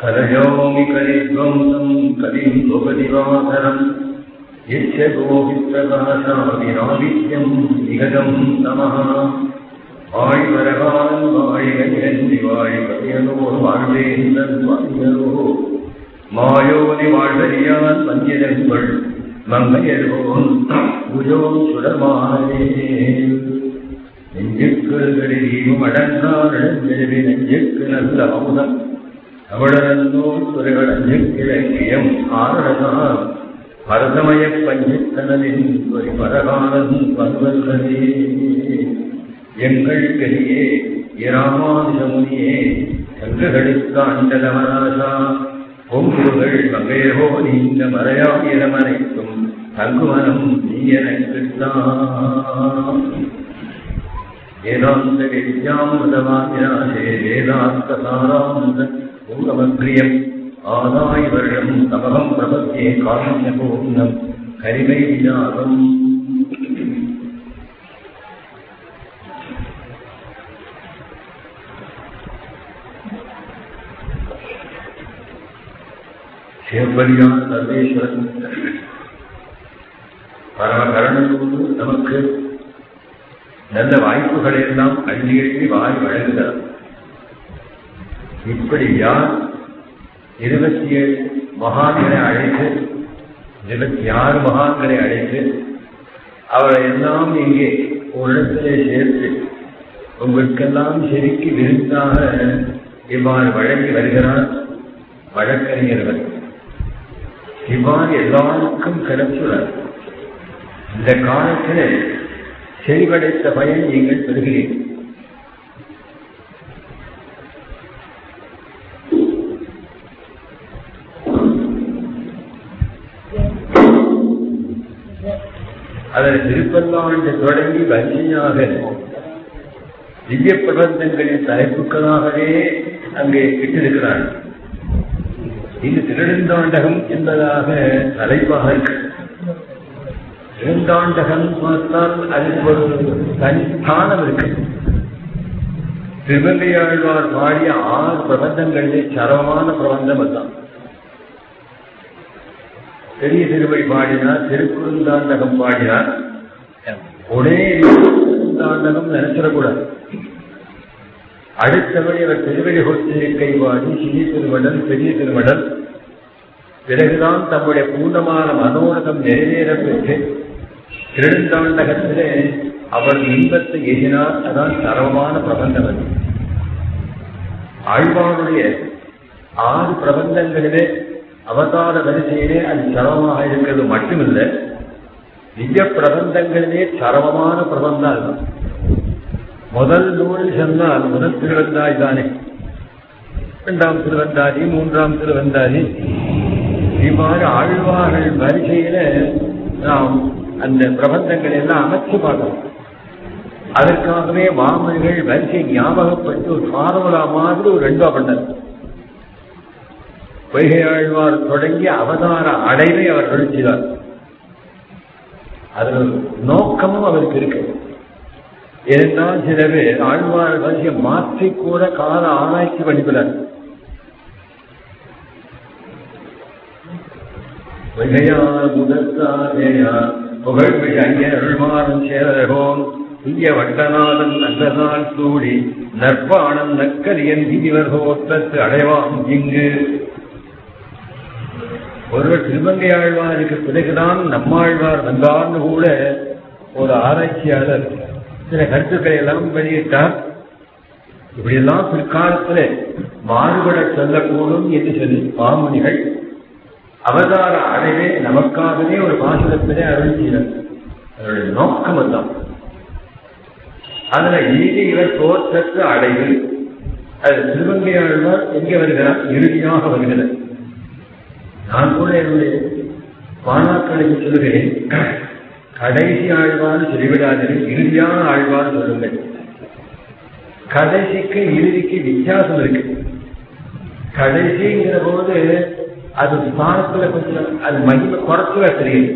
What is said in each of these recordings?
कलयोमि कलिध्वंसम् कलिम् स्वपदिवासरम् यस्य गोविप्रकाशाविनाविद्यम् निगतम् तमः ஆழ்வரகான் வாழிகி வாழிபதியனோர் வாழ்வேந்தன் வாழியரோ மாயோனி வாழ்வறியான் மஞ்சிரங்கள் மங்கையர்வோன் குஜோன் சுடமானே நெஞ்சுக்கு தீபம் அடங்காரிடஞ்செழுவி நெஞ்சுக்கு நல்ல அமுதம் தமிழனோர் துறைகள் அஞ்சுக்கிழக்கியம் ஆரணதான் பரதமய பஞ்சத்தனலின் துறை பரகாலன் பருவர்களே. எங்கள் கரியே இராமானுஜமுனியே சங்குகளுக்கு அண்டலவராசா பொங்குகள் மங்கையோ நீங்க மறையாயிரமனைக்கும் தங்குமனம் நீ எனக்குத்தான் வேதாந்த வித்யாமிரதமாதிராசே வேதாந்த சாராந்த பூங்கமக்ரியம் ஆதாய் வருடம் தமகம் பிரபத்தியே காரண்ய பூர்ணம் கரிமை விநாகம் சிவபலியான சர்வேஸ்வரன். பரம நமக்கு நல்ல வாய்ப்புகளை எல்லாம் அள்ளி அள்ளி வாய் வழங்குகிறார். இப்படி யார் இருபத்தி ஏழு மகான்களை அழைத்து இருபத்தி ஆறு மகான்களை அழைத்து அவரை எல்லாம் இங்கே ஒரு இடத்திலே சேர்த்து உங்களுக்கெல்லாம் செதுக்கி விருந்தாக இவ்வாறு வழங்கி வருகிறார் வழக்கறிஞர்கள் இவ்வாறு எல்லாருக்கும் கிடைச்சுள்ளார் இந்த காலத்தில் செறிவடைத்த பயன் நீங்கள் பெறுகிறீர்கள். அதன் திருப்பல்லாண்டு தொடங்கி வரிசையாக திவ்ய பிரபந்தங்களின் தலைப்புகளாகவே அங்கே இட்டிருக்கிறார் இது திருநெந்தாண்டகம் என்பதாக தலைப்பாக இருக்கு. திருந்தாண்டகம் பார்த்தால் அதுக்கு ஒரு தனிஸ்தானம் இருக்கு. திருவங்கையாழ்வார் பாடிய ஆறு பிரபந்தங்களிலே சரமான பிரபந்தம் அதுதான். பெரிய திருவை பாடினார் திருக்குறுந்தாண்டகம் பாடினார். உடனே திருந்தாண்டகம் நினைச்சிடக்கூடாது. அடுத்தபடி அவர் திருவடி கொடுத்திருக்கை பாடி சிறிய திருமடல் பெரிய திருமடல் பிறகுதான் தம்முடைய பூர்ணமான மனோரகம் நிறைவேற பெற்று திருந்தாண்டகத்திலே அவர் இன்பத்தை எதினார் அதான் சரவமான பிரபந்தம் அது. ஆழ்வாருடைய ஆறு பிரபந்தங்களிலே அவதார வரிசையிலே அது சரமமாக இருக்கிறது மட்டுமில்லை. திவ்ய பிரபந்தங்களிலே சரவமான பிரபந்தம் அதுதான் முதல் நூலில் சொன்னால் முதல் திருவந்தாய் தானே. இரண்டாம் திருவந்தாதி மூன்றாம் திருவந்தாதி. இவ்வாறு ஆழ்வார்கள் வரிசையில நாம் அந்த பிரபந்தங்களை எல்லாம் அமைச்சு பார்க்கலாம் அதற்காகவே மாமனிகள் வரிசை ஞாபகப்பட்டு ஒரு ஃபார்முலா மாதிரி ஒரு ரெண்டா பண்ணது பொய்கை தொடங்கிய அவதார அடைவை அவர் எழுச்சினார் அது நோக்கமும் அவருக்கு இருக்கு. ஏனென்றால் சில பேர் ஆழ்வார் வரிசையை மாற்றி கூட கால ஆராய்ச்சி பண்ணிக்கிறார் பொய்கையார் முதற்காதேயார் புகழ்மிழ ஐயருள்மாறும் சேரகோன் துய்ய வட்டநாதன் நல்லதால் சூடி நற்பாணம் நக்கரியன் இவர் ஓட்டத்து அடைவாம் இங்கு. ஒருவர் திருமங்கை ஆழ்வாருக்கு பிறகுதான் நம்மாழ்வார் வந்தார்னு கூட ஒரு ஆராய்ச்சியாளர் சில கருத்துக்களை எல்லாம் வெளியிட்டார். இப்படியெல்லாம் பிற்காலத்தில் மாறுபட சொல்லக்கூடும் என்று சொல்லி மாமுனிகள் அவதார அடைவே நமக்காகவே ஒரு பாசுரத்திலே அருள் செய்தார். அதனுடைய நோக்கம் அதுதான். அதுல ஈதி இவர் தோற்றத்து அடைவு அது திருவங்கையாழ்வார் எங்கே வருகிறார்? இறுதியாக வருகிறார் நான் கூட என்னுடைய மாணாக்களுக்கு சொல்லுகிறேன் கடைசி ஆழ்வார் சொல்லிவிடாதீர்கள் இறுதியான ஆழ்வார் சொல்லுங்கள். கடைசிக்கு இறுதிக்கு வித்தியாசம் இருக்கு. கடைசிங்கிற போது அது ஸ்தானத்துல கொஞ்சம் அது மகிமை குறைச்சல தெரியுது.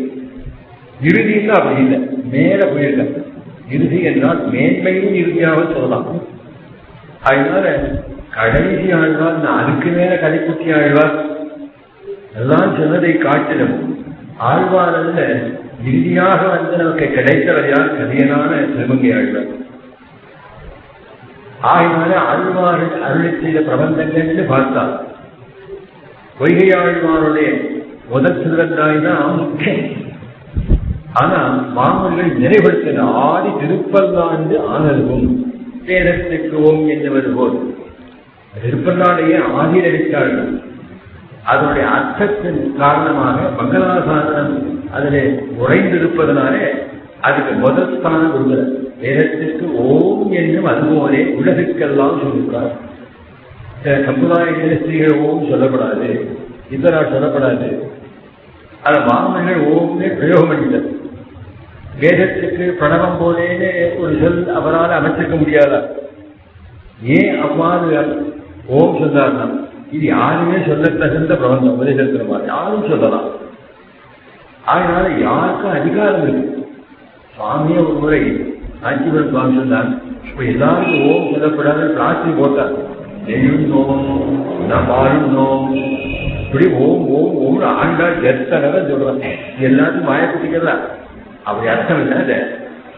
இறுதினா அப்படி இல்லை. மேல போயிருக்க. இறுதி என்றால் மேன்மையும் இறுதியாக சொல்லலாம். அதனால கடைசி ஆழ்வார் நான் அதுக்கு மேல கடைக்குட்டி ஆழ்வார் எல்லாம் சொன்னதை காட்டிலும் ஆழ்வார் அல்ல இறுதியாக வந்து நமக்கு கிடைத்தவர் யார்? கதியனான திருமங்கை ஆழ்வார். ஆகினால ஆழ்வார் அருளை செய்த பிரபந்தங்கள்னு பார்த்தார். பொய்கை ஆழ்வாருடைய முதல் திருவந்தாய் தான் முக்கியம். ஆனா மாமல்கள் நினைவுபடுத்தின ஆதி திருப்பல்லாண்டு ஆனதுவும் பேரத்துக்கு ஓம் என்னவது போல் திருப்பல்லாடையே ஆதியில் இருக்கிறார்கள் அதனுடைய அர்த்தத்தின் காரணமாக மங்களாசாசனம் அதில் உறைந்திருப்பதனாலே அதுக்கு முதல் ஸ்தானம் கொடுக்கிறார் வேதத்திற்கு ஓம் என்னும் அதுபோலே உலகுக்கெல்லாம் சொல்லுகிறார் சமுதாய ஸ்திரீகள் ஓம் சொல்லப்படாது இதரா சொல்லப்படாது. அத மாமன்கள் ஓம்னே பிரயோகம் பண்ணிட்டார். வேதத்துக்கு பிரணவம் போலேன்னு ஒரு சொல் அவரால் அமைச்சிருக்க முடியாதா? ஏன் அவ்வாறு ஓம் சொன்னார்னா இது யாருமே சொல்ல தகுந்த பிரபந்தம் உபதேசத்துல மாதிரி யாரும் சொல்லலாம். அதனால யாருக்கும் அதிகாரம் இருக்கு சுவாமியே ஒரு முறை காஞ்சிபுரம் சுவாமி சொன்னார் இப்ப எல்லாருக்கும் ஓம் சொல்லப்படாத பிரார்த்தனை போட்டார். நெய்யும் நோம் நபாலும் நோம் இப்படி ஓம் ஓம் ஓம் ஆண்டா எத்தனை சொல்றாங்க எல்லாத்தையும் மாயப்பிடிக்கலாம் அப்படி அர்த்தம் இல்லை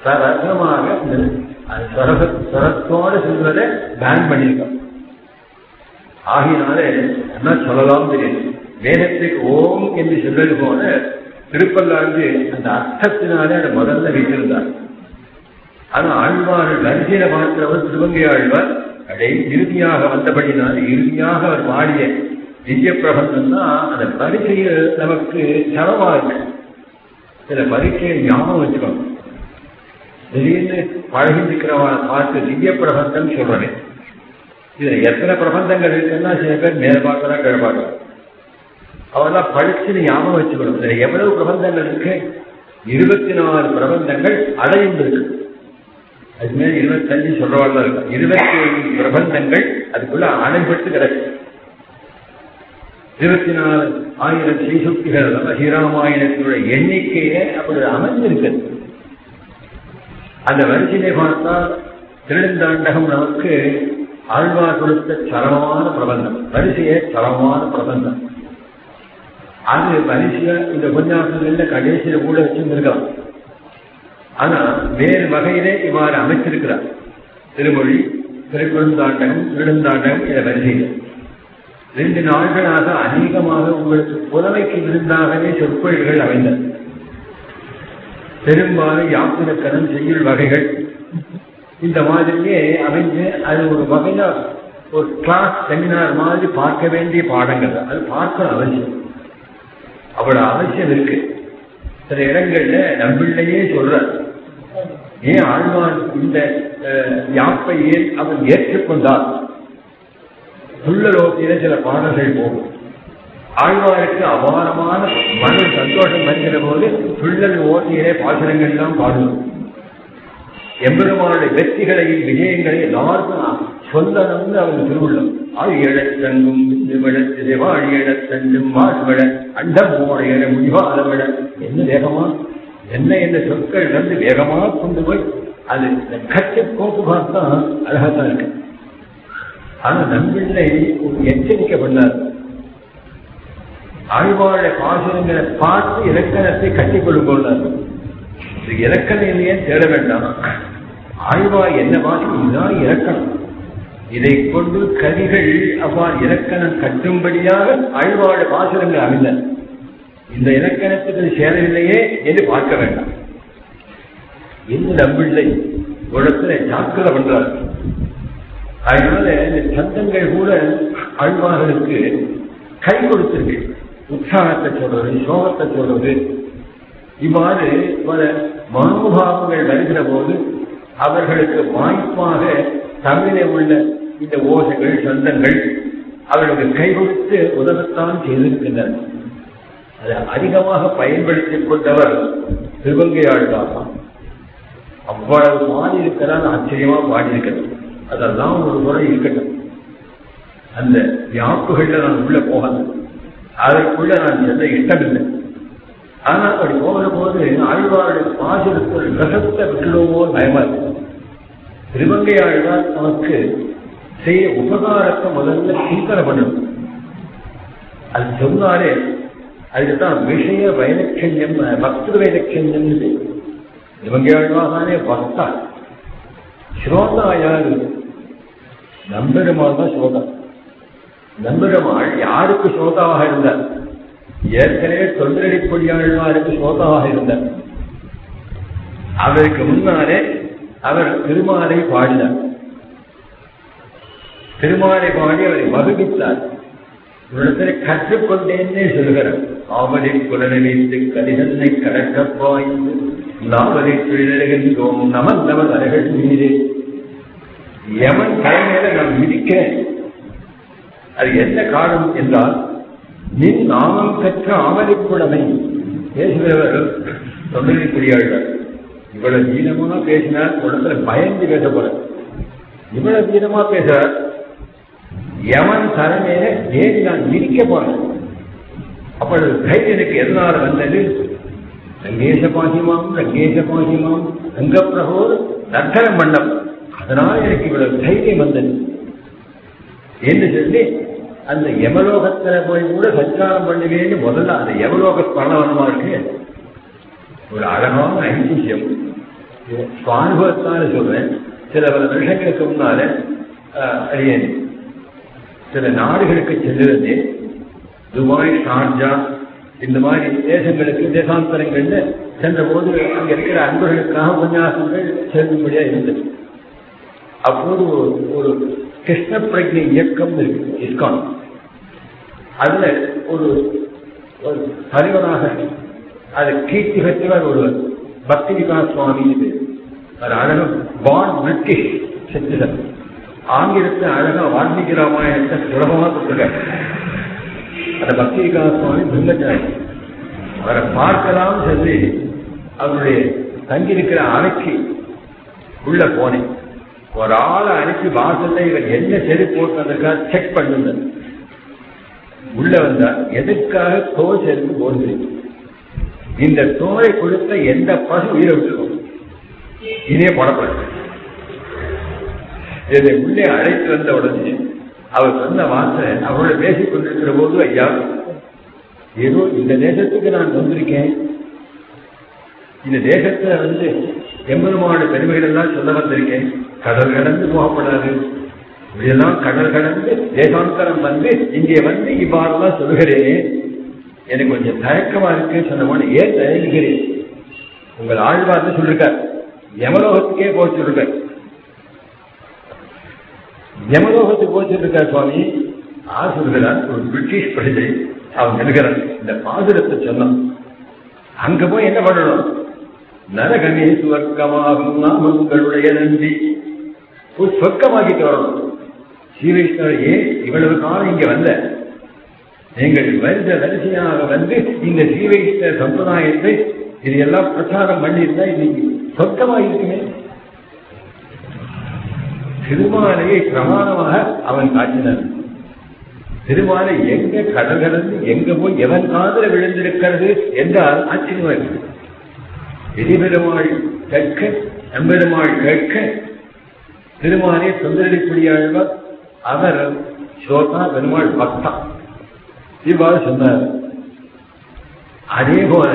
சரசமாக சரத்தோட சொல்றதை பேன் பண்ணியிருக்கோம். ஆகினாலே என்ன சொல்லலாம் தெரியும். வேதத்துக்கு ஓம் என்று சொல்றது போல திருப்பல்லாண்டு அந்த அர்த்தத்தினாலே அதை முதல்ல வைத்திருந்தார். ஆனா ஆழ்வார்கள் வரிசையில பார்க்கிறவர் திருவங்கை ஆழ்வார் அதை இறுதியாக வந்தபடினால் இறுதியாக அவர் பாடிய திவ்ய பிரபந்தம் தான் அந்த பரிசையில் நமக்கு சரமா இருக்கு சில பரீட்சையை ஞாபகம் வச்சுக்கணும். திடீர்னு பழகிருக்கிறவனை பார்த்து திவ்ய பிரபந்தம் சொல்றேன். இதுல எத்தனை பிரபந்தங்கள் இருக்குன்னா சில பேர் மேல பார்க்கலாம் அவெல்லாம் படிச்சு ஞாபகம் வச்சுக்கணும். இதுல எவ்வளவு பிரபந்தங்கள் இருக்கு? இருபத்தி நாலு பிரபந்தங்கள் அடைந்து இருக்கு அது மேல இருபத்தஞ்சு சொல்றவாள் இருக்கு இருபத்தி ஏழு பிரபந்தங்கள் அதுக்குள்ள அணைபட்டு கிடக்கு. இருபத்தி நாலு ஆயிரம் ஸ்ரீசுக்திகள் ஸ்ரீராமாயணத்தினுடைய எண்ணிக்கையே அப்படி அமைந்திருக்கு அந்த வரிசையை பார்த்தா திருந்தாண்டகம் நமக்கு ஆழ்வார் கொடுத்த சரமான பிரபந்தம். வரிசையே சரமான பிரபந்தம். அது வரிசைய இந்த உபன்யாசங்கள்ல கடைசியில கூட வச்சிருந்திருக்கலாம். ஆனா வேறு வகையிலே இவ்வாறு அமைச்சிருக்கிறார் திருமொழி திருக்குறந்தாண்டகம் திருநெந்தாண்டகம் இதை வரிசையில். ரெண்டு நாள்களாக அநேகமாக உங்களுக்கு புலமைக்கு விருந்தாகவே சொற்பொழில்கள் அமைந்தது பெரும்பாலும் யாத்திரக்கணம் செய்யுள் வகைகள் இந்த மாதிரியே அமைந்து அது ஒரு வகையில ஒரு கிளாஸ் செமினார் மாதிரி பார்க்க வேண்டிய பாடங்கள். அது பார்க்க அவசியம். அவ்வளவு அவசியம் இருக்கு. சில இடங்கள்ல நம்பிள்ளையே சொல்ற ஏன் ஆழ்வான் இந்த யாப்பை ஏன் அவன் ஏற்றுக்கொண்டார்? துள்ளலோட்டில சில பாடல்கள் போகும். ஆழ்வாருக்கு அபாரமான மன சந்தோஷம் வருகிற போது துள்ளல் ஓட்டியிலே பாசனங்கள் தான் பாடுவோம். எம்பெருமானுடைய வெற்றிகளையும் விஜயங்களை எல்லாருக்கும் சொல்லணும்னு அவங்க திருவுள்ளம் ஆழியழத்தங்கும் விழத்திலே வாழியழத்தஞ்சும் வாழ்விட அண்டமோட என முடிவாதவிட என்ன வேகமா? என்ன என்ன சொற்கள் வந்து வேகமா கொண்டு போய் அது கட்டி கோப்பு பார்த்தா அழகாத்தான் இருக்கு. ஆனா நம்பிள்ளை ஒரு எச்சரிக்கை பண்ணார். ஆழ்வாழ பாசுரங்களை பார்த்து இலக்கணத்தை கட்டிக் கொள்ளுங்கொண்டார் இது இலக்கணம் இல்லையே தேட வேண்டாம். ஆய்வா என்ன இதுதான் இலக்கணம் இதை கொண்டு கவிகள் அவ்வாறு இலக்கணம் கட்டும்படியாக ஆழ்வாழ பாசுரங்கள் அமைந்தன. இந்த இலக்கணத்துக்கு சேரவில்லையே என்று பார்க்க வேண்டாம். இந்த நம்பிள்ளை உலகத்துல ஜாக்கிர பண்றார்? அதனால இந்த சந்தங்கள் கூட ஆழ்வார்களுக்கு கை கொடுத்திருக்கு. உற்சாகத்தை சொல்றது சோகத்தை சொல்றது. இவ்வாறு பல மனோபாவங்கள் வருகிற போது அவர்களுக்கு வாய்ப்பாக தமிழே உள்ள இந்த ஓசைகள் சந்தங்கள் அவர்களுக்கு கைகொடுத்து உதவத்தான் செய்திருக்கின்றன. அதை அதிகமாக பயன்படுத்திக் கொண்டவர் திருவங்கை ஆழ்வார் அவ்வளவு பாடி இருக்கிறான் ஆச்சரியமா பாடியிருக்கிறது அதெல்லாம் ஒரு முறை இருக்கட்டும். அந்த வியாப்புகள்ல நான் உள்ள போகல. அதற்குள்ள நான் எந்த இஷ்டம் இல்லை ஆனா அப்படி போகிற போது ஆழ்வாருடைய பாசுரத்தில் ரசத்தை விட்டுடுவோமோ பயமா திருமங்கை ஆழ்வார் நமக்கு செய்ய உபகாரத்தை முதல்ல சிந்தனை பண்ணணும் அது சொன்னாலே அதுதான் விஷய வைலட்சண்யம் பக்த வைலட்சண்யம் இவங்க பக்தா. ஸ்ரோதா யாரு நம்பெருமாள் தான் ஸ்ரோதா. நம்பெருமாள் யாருக்கு ஸ்ரோதாவாக இருந்தார்? ஏற்கனவே தொண்டடிப்பொடியாழ்வாருக்கு ஸ்ரோதாவாக இருந்தார் அவருக்கு முன்னாலே அவர் திருமாலை பாடினார். திருமாலை பாடி அவரை மகிழ்வித்தார் இவ்விடத்தில் கற்றுக்கொண்டேன்னே சொல்கிறார் ஆவலை குலநிலைத்து வைத்து கலிதன்னை கடக்க பாய்ந்து நாவலை தொழிலகின்றோம் நமன் நமன் அருகள் மீது யமன் தலைமையில நான் விதிக்கிறேன் அது என்ன காரணம் என்றால் நின் நாமம் பெற்ற ஆமலிப்புடமை பேசுகிறவர் தொண்டரிக்குடியாழ்வார் இவ்வளவு தீனமா பேசினார் உடத்துல பயந்து பேச போற. இவ்வளவு தீனமா பேசுறார் யமன் தலைமையில ஏறி நான் இருக்க போறேன். அப்பொழுது தைரியம் எனக்கு எதனால வந்தது ரங்கேச பாகிமாம் ரங்கேச பாகிமாம் ரங்கப்பிரகோர் நர்த்தனம் பண்ணம் அதனால எனக்கு இவ்வளவு தைரியம் வந்தது. என்று சொல்லி அந்த யமலோகத்துல போய் கூட சச்சாரம் பண்ணுவேன்னு முதல்ல அந்த யமலோக ஸ்மரணவனமா இருக்கு? ஒரு அழகான ஐதிஹ்யம் சுவானுபவத்தால சொல்றேன். சில பல வருஷங்களுக்கு முன்னால அறியேன் சில நாடுகளுக்கு செல்லுறது துபாய் ஷார்ஜா இந்த மாதிரி தேசங்களுக்கு தேசாந்தரங்கள்ல சென்ற போது அங்க இருக்கிற அன்பர்களுக்காக உபன்யாசங்கள் செல்லும்படியா இருந்தது. அப்போது ஒரு கிருஷ்ண பிரஜை இயக்கம் இருக்கு. இஸ்கான். அதுல ஒரு ஒரு தலைவராக அது கீர்த்தி பெற்றவர் ஒருவர் பக்தி விகாஸ் சுவாமி இது. அது அழகம் பான் பிரிட்டிஷ் சித்திரன் ஆங்கிலத்தை அழகா வால்மீகி ராமாயணத்தை சுலபமா கொடுத்துருக்காரு அந்த பக்தி விகாஸ் சுவாமி பிரம்மச்சாரி அவரை பார்க்கலாம் சொல்லி அவருடைய தங்கியிருக்கிற அறைக்கு உள்ள போனேன். ஒரு ஆளை அனுப்பி வாசல்ல இவர் என்ன செடி போட்டு வந்திருக்கா செக் பண்ணுங்க. உள்ள வந்தா எதுக்காக தோல் செருப்பு போடுறீங்க? இந்த தோலை கொடுத்த எந்த பசு உயிரை விட்டுருக்கும்? இதே படப்பட என்னை உள்ளே அழைத்து வந்த உடனே அவர் சொன்ன வார்த்தை அவரோட பேசிக் கொண்டிருக்கிற போது ஐயா ஏதோ இந்த தேசத்துக்கு நான் வந்திருக்கேன். இந்த தேசத்துல வந்து எம்பெருமானுடைய பெருமைகள் எல்லாம் சொல்ல வந்திருக்கேன் கடல் கடந்து போகப்படாது. இப்படியெல்லாம் கடல் கடந்து தேசாந்தரம் வந்து இங்கே வந்து இவ்வாறுலாம் சொல்கிறேன் எனக்கு கொஞ்சம் தயக்கமா இருக்கு சொன்ன ஏன் தயங்குகிறேன்? உங்கள் ஆழ்வார்னு சொல்லிருக்கார். யமலோகத்துக்கே போச்சிருக்கார் யமலோகத்துக்கு போச்சிருக்கார் சுவாமி. ஆர் ஒரு பிரிட்டிஷ் பிரஜை அவன் எழுகிறான் இந்த பாசுரத்தை சொன்னான். அங்க போய் என்ன பண்ணணும்? நரகமே சுவர்க்கமாகும் நாமங்களுடைய நன்றி. ஒரு சொர்க்கமாக்கிட்டு வரணும். ஸ்ரீவைஷ்ணவர் ஏன் இவ்வளவு காலம் இங்க வந்த. எங்கள் வருட வரிசையாக வந்து இந்த ஸ்ரீவைஷ்ண சம்பிரதாயத்தை இதையெல்லாம் பிரச்சாரம் பண்ணியிருந்தா இன்னைக்கு சொர்க்கமாக இருக்குமே திருமாலையை பிரமாணமாக அவன் காட்டினான். திருமாலை எங்க கடல் கடந்து எங்க போய் எவன் காதல விழுந்திருக்கிறது என்றால் ஆச்சரியமா இருக்கு எதிபெருமாள் கேட்க எம்பெருமாள் கேட்க. திருமாலே சுந்தரடிப்படியாழ்வார் அவர் ஸ்ரோதா பெருமாள் பக்தா. இவ்வாறு சொன்னார். அதே போல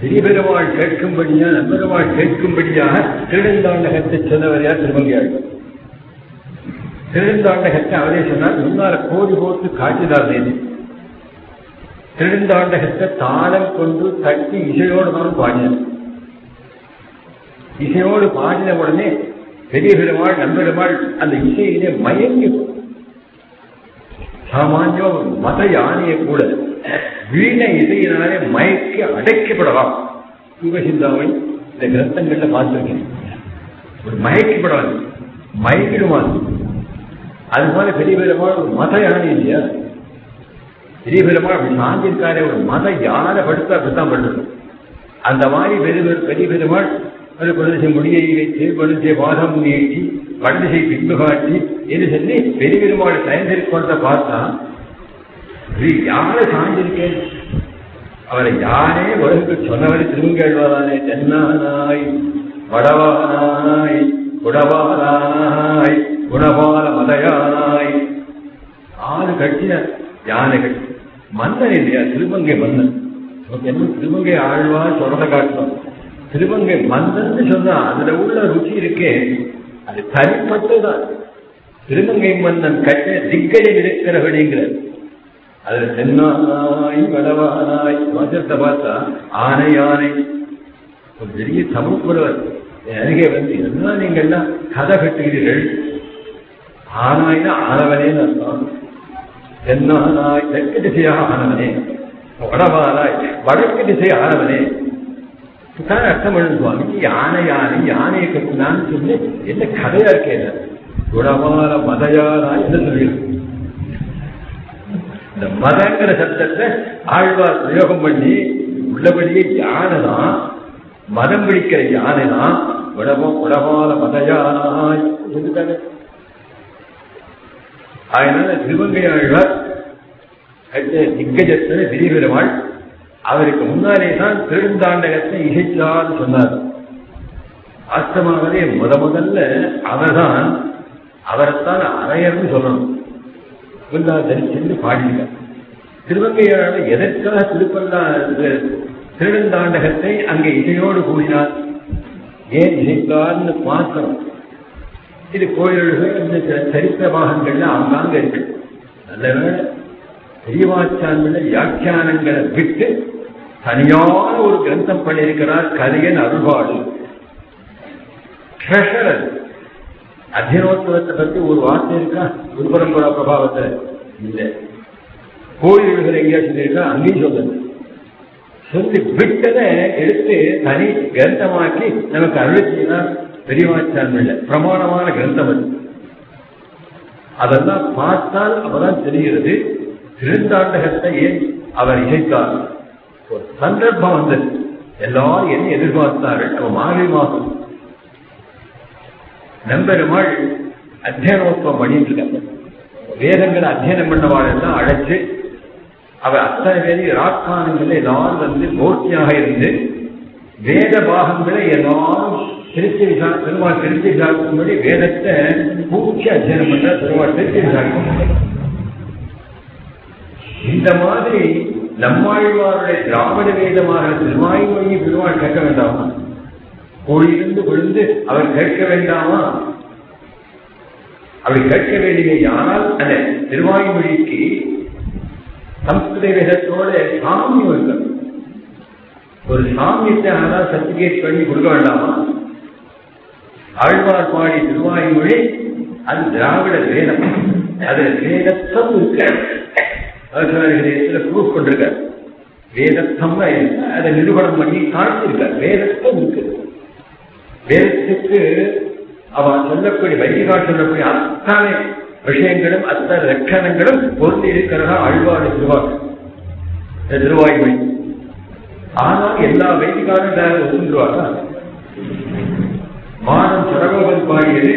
பெரிய கேட்கும்படியா நம்பெருமாள் கேட்கும்படியாக திருடந்தாண்டகத்தை சொன்னவர் யார் திருமங்கையாழ்வார் திருடந்தாண்டகத்தை அவரே சொன்னார் முன்னால கோடி போட்டு காட்டினார் நேரு திருடந்தாண்டகத்தை தாளம் கொண்டு தட்டி இசையோடு தான் பாடினார். இசையோடு பாடின உடனே பெரிய பெருமாள் நம்பெருமாள் அந்த இசையிலே மயங்கி சாமானியம் மத யானையை கூட வீண இசையினாலே மயக்கி அடைக்கப்படலாம். யுகசிந்தாவை இந்த கிரந்தங்கள்ல பார்த்திருக்கேன். ஒரு மயக்கப்படாது மயக்கிடுவான் அது போல பெரிய பெருமாள் ஒரு மத யானை இல்லையா? பெரிய பெருமாள் அப்படி சாந்திருக்காரே ஒரு மத யானை படுத்தா அப்படித்தான் படுறது அந்த மாதிரி பெரிய பெரிய பெருமாள் அது குழந்தை முடியை வைத்து குழந்தை வாதம் ஏற்றி வண்டிசை பின்பு காட்டி என்று சொல்லி பெரிய பெருமாள் சயந்திருக்கொண்ட பார்த்தா யாரை சாய்ந்திருக்கேன் அவரை யாரே உலகுக்கு சொன்னவரை திருங்கழ்வாதானே தென்னானாய் வடவானாய் குடவானாய் குணபால மதயானாய் ஆறு கட்சிய யானைகள் மன்னன் இல்லையா? திருமங்கை மன்னன். நமக்கு என்ன? திருமங்கை ஆழ்வார் சொல்றதை காட்டணும் திருமங்கை மந்தன்னு சொன்னா அதுல உள்ள ருச்சி இருக்கே. அது தனிப்பட்டதான் திருமங்கை மன்னன் கட்ட திக்கையில் இருக்கிறபடிங்கிறார் அதுல தென்னாய் வடவானாய் வாசத்தை பார்த்தா ஆனை யானை ஒரு பெரிய தமிழ் புலவர். அருகே வந்து என்ன நீங்க எல்லாம் கதை கட்டுகிறீர்கள்? ஆனாய்னா ஆனவனேன்னு அர்த்தம். தென்னானாய் தெற்கு திசையாக ஆனவனே. வடவானாய் வடக்கு திசை ஆனவனே. தான் அர்த்தம் எழுது சுவாமி யானை யானை யானையை கட்டினான்னு சொல்லி என்ன கதையா இருக்கேன் குணமான மதையானா என்ன சொல்லியிருக்கு? இந்த மதங்கிற சப்தத்தை ஆழ்வார் பிரயோகம் பண்ணி உள்ளபடியே யானை தான் மதம் பிடிக்கிற யானை தான் உடவம் உடவால மதையானாய் சொல்லிட்டாங்க அதனால திருவங்கை ஆழ்வார் திக்கஜத்தனை பெரியபெருமாள் அவருக்கு முன்னாலே தான் திருந்தாண்டகத்தை இசைச்சார்னு சொன்னார். வாஸ்தமாகவே முத முதல்ல அவர்தான் அவரைத்தான் அரையர்னு சொல்லணும். திருப்பல்லா தரிசன்னு பாடினார் திருவங்கையாளர் எதற்காக திருப்பல்லா திருநந்தாண்டகத்தை அங்கே இசையோடு கூடினார்? ஏன் இசைத்தார்னு பார்க்கணும். இது கோயில்கள் இந்த சரித்திர பாகங்கள்ல ஆங்காங்க இருக்கு. நல்ல வேலை பெரியவாச்சான்கள வியாக்கியானங்களை விட்டு தனியான ஒரு கிரந்தம் பண்ணியிருக்கிறார் கலியன் அருள்வாடு ட்ரெஷரர் அது அத்தியனோத்சவத்தை பத்தி ஒரு வார்த்தை இருக்கா? குரு பரம்பரா பிரபாவத்தை. இல்ல. கோயில்கள் எங்கேயா சொல்லியிருக்கா? அங்கேயும் சொல்லல சொல்லி விட்டதை எடுத்து தனி கிரந்தமாக்கி நமக்கு அருள் செய்தார் பெரியவாச்சான்கள் பிரமாணமான கிரந்தம் அது. அதெல்லாம் பார்த்தால் அப்பதான் தெரிகிறது. திருந்தாண்டகத்தை அவர் இசைத்தார் ஒரு சந்தர்ப்பம் வந்தது எல்லாரும் என்ன எதிர்பார்த்தார்கள்? நம்ம மார்கழி மாசம் நம்பெருமாள் அத்தியனோத்சவம் பண்ணிட்டு இருக்காங்க. வேதங்களை அத்தியனம் பண்ணவாளெல்லாம் அழைச்சு அவர் அத்தனை பேரி ராக்கானங்கள் எல்லாரும் வந்து மூர்த்தியாக இருந்து வேத பாகங்களை எல்லாரும் திருச்சி விசா பெருமாள் திருச்சி விசாரிக்கும்படி வேதத்தை பூச்சி அத்தியனம் பண்ற பெருமாள் திருச்சி விசாரிக்கும் இந்த மாதிரி நம்மாழ்வாருடைய திராவிட வேதமாக திருவாய்மொழி பெருமாள் கேட்க வேண்டாமா? கோழியிலிருந்து விழுந்து அவர் கேட்க வேண்டாமா? அப்படி கேட்க வேண்டிய ஆனால் அந்த திருவாய்மொழிக்கு சம்ஸ்கிருத வேதத்தோட சாமியம் இருக்கு. ஒரு சாமியத்தை ஆனால் சர்டிபிகேட் பண்ணி கொடுக்க வேண்டாமா? ஆழ்வார் பாடி திருவாய்மொழி அது திராவிட வேதம். அது வேதத்தம் இருக்கு ஆச்சாரியத்துல ப்ரூஃப் கொண்டிருக்கார். வேதத்தம் அதை நிரூபணம் பண்ணி காட்டியிருக்கார் வேதத்தம் இருக்கு. வேதத்துக்கு அவன் சொல்லக்கூடிய வைதிகால் சொல்லக்கூடிய அத்தனை விஷயங்களும் அத்தனை லட்சணங்களும் பொருந்தி இருக்கிறதா அழ்வாடு திருவாக்கு திருவாய்மொழி ஆனால் எல்லா வைதிகாலும் ஒத்துருவாரா மானம் சரகோபன் பாடியது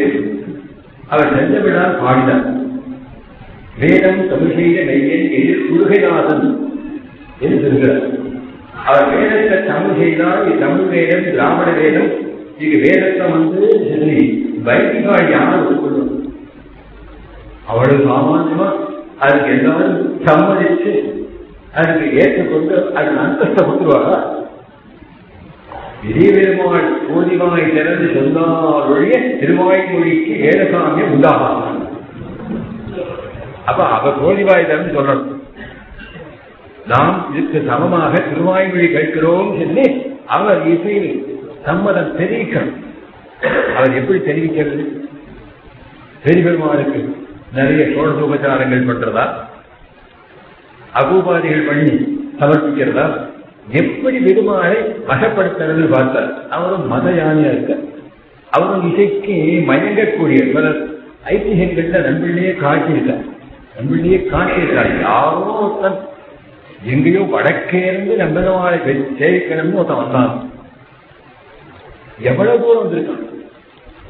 அவர் செஞ்சவிடால் பாடினார். வேதம் தமிழ்செய்த மெய்யன் எதிர் முருகநாதன் என்று சொல்கிறார் அவர் வேதத்தை தமிழ் செய்தால் இது தமிழ் வேதம் திராவிட வேதம். இது வேதத்தை வந்து சொல்லி வைதிகால் யார் ஒத்துக்கொள்ளும் அவ்வளவு சாமானியமா? அதுக்கு எல்லாரும் சம்மதிச்சு அதுக்கு ஏற்றுக்கொண்டு அது அந்தஸ்தை கொடுத்துருவாரா? பெரியபெருமாள் போதிவாய் திறந்து சொன்னாருடைய திருவாய்மொழிக்கு ஏழசாமியம் உண்டாகாதான் அப்ப அவ கோதிவாயுதம் சொல்லணும். நாம் இதுக்கு சமமாக திருவாய்மொழி கேட்கிறோம் சொல்லி அவர் இசையில் சம்மதம் தெரிவிக்கணும். அவர் எப்படி தெரிவிக்கிறது? பெரிய நிறைய நிறைய சோழசோபச்சாரங்கள் பண்றதா? அகூபாதிகள் பண்ணி சமர்ப்பிக்கிறதா? எப்படி பெருமாளை வசப்படுத்துறது பார்த்தார். அவரும் மத யானையா இருக்க அவரும் இசைக்கு மயங்கக்கூடிய பல ஐதிகங்கள்ல நண்பிலேயே காட்டியிருக்கார். நம்பிள்ளையே காட்டியிருக்காரு யாரோ ஒருத்தன் எங்கேயோ வடக்கே இருந்து நம்பெருமாளை சேவிக்கணும்னு ஒருத்தன் வந்தான். எவ்வளவு தூரம் வந்திருக்கான்?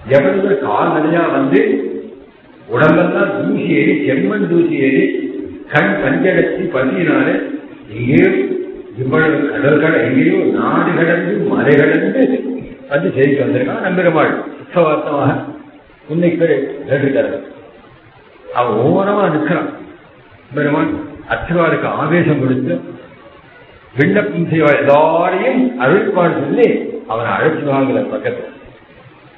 எவ்வளவு தூரம்? கால்நடையா வந்து உடம்பெல்லாம் தூசி ஏறி செம்மண் தூசி ஏறி கண் பஞ்சடத்தி பசியினால எங்கேயோ இவ்வளவு கடல்கட எங்கேயோ நாடு கடந்து மலை கடந்து வந்து செய்திக்கு வந்திருக்கான் நம்பெருமாள். உற்சவார்த்தமாக உன்னைக்கு கேட்டுட்டாரு அவன் ஓரமா நிற்கிறான். பெருமான் அச்சுவாருக்கு ஆவேசம் கொடுத்து விண்ணப்பம் செய்வா எல்லாரையும் அழுப்பாடு சொல்லி அவனை அழைச்சுவாங்கிற பக்கத்துல.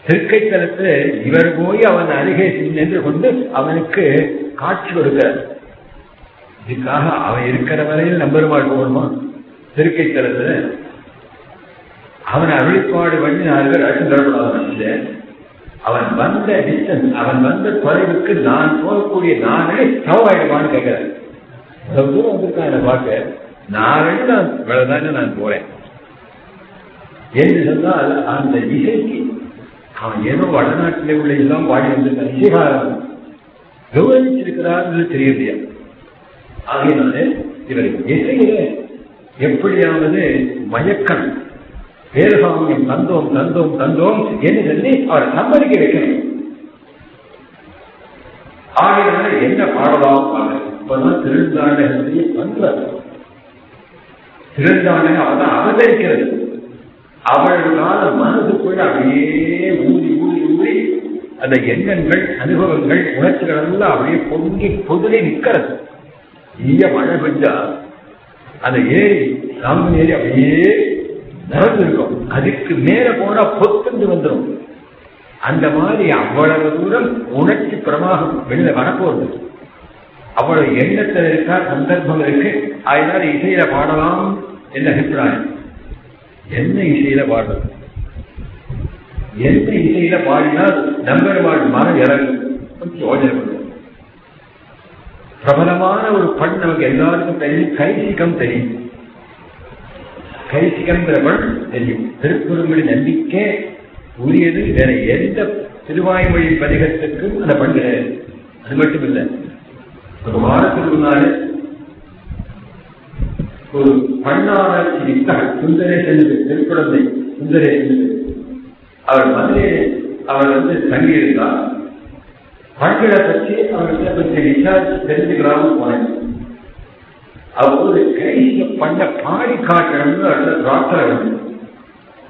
திருக்கைத்தலத்துல இவர் போய் அவன் அருகே நின்று கொண்டு அவனுக்கு காட்சி கொடுக்கிறார் இதுக்காக அவன் இருக்கிற வரையில் நம்பருமாள் போகணுமா? திருக்கைத்தலத்துல அவன் அருளிப்பாடு பண்ணி நாலு பேர் அழைச்சு தரப்படாத அவன் வந்த டிஸ்டன்ஸ் அவன் வந்த தொலைவுக்கு நான் போகக்கூடிய நானே சவாயிடுவான்னு கேட்கிறேன் அவ்வளவு தூரம் வந்திருக்கான் என்னை பார்க்க. நான் நான் நான் போறேன். என்று சொன்னால் அந்த இசைக்கு அவன் ஏதோ வடநாட்டிலே உள்ள எல்லாம் பாடி வந்திருக்கான் இசைகாரம் கௌரவிச்சிருக்கிறார் தெரியலையா ஆகையினாலே இவர் இசையில எப்படியாவது மயக்கம் வேதசாமியம் தந்தோம் தந்தோம் தந்தோம் என்று சொல்லி அவரை வைக்கணும். ஆகையினால என்ன பாடலாம் இப்பதான் திருந்தாண்டகத்தையே பண்றார் திருந்தாண்டகம் அவதான் அவதரிக்கிறது. அவர்களால் மனதுக்குள்ள அப்படியே ஊறி ஊறி ஊறி அந்த எண்ணங்கள் அனுபவங்கள் உணர்ச்சிகள் எல்லாம் அப்படியே பொங்கி பொதுலி நிற்கிறது. ஈய மழை பெஞ்சா அந்த ஏரி ராமன் ஏரி அப்படியே நடந்திருக்கும் அதுக்கு மேல போனா பொத்துண்டு வந்துடும் அந்த மாதிரி அவ்வளவு தூரம் உணர்ச்சி பிரமாகம் வெளியில வரப்போகுது. அவ்வளவு எண்ணத்தில் இருக்கா சந்தர்ப்பம் இருக்கு. அதனால இசையில பாடலாம் என்ற அபிப்பிராயம். என்ன இசையில பாடுறது? எந்த இசையில பாடினால் நம்பெருமாள் மரம் இறங்கும்? யோஜனை பண்ணுவோம் பிரபலமான ஒரு பண் நமக்கு எல்லாருக்கும் தெரியும் கைசிகம் தெரியும். கை பண் தெரியும் திருக்குறும்படி நம்பிக்கை உரியது வேற எந்த திருவாய்மொழி பதிகத்துக்கும் அந்த பண் கிடையாது அது மட்டும் இல்லை ஒரு வாரத்துக்கு முன்னாலே ஒரு பண்ணாராய்ச்சி வித்தகர் சுந்தரேசன் திருக்குழந்தை சுந்தரேசன் அவர் மதுரை அவர் வந்து தங்கியிருந்தார். பண்களை பற்றி அவர்கிட்ட பற்றி விசாரித்து தெரிஞ்சுக்கலாம்னு போனேன் அவரு கையில பண்ண பாடி காட்டணும்னு அடுத்த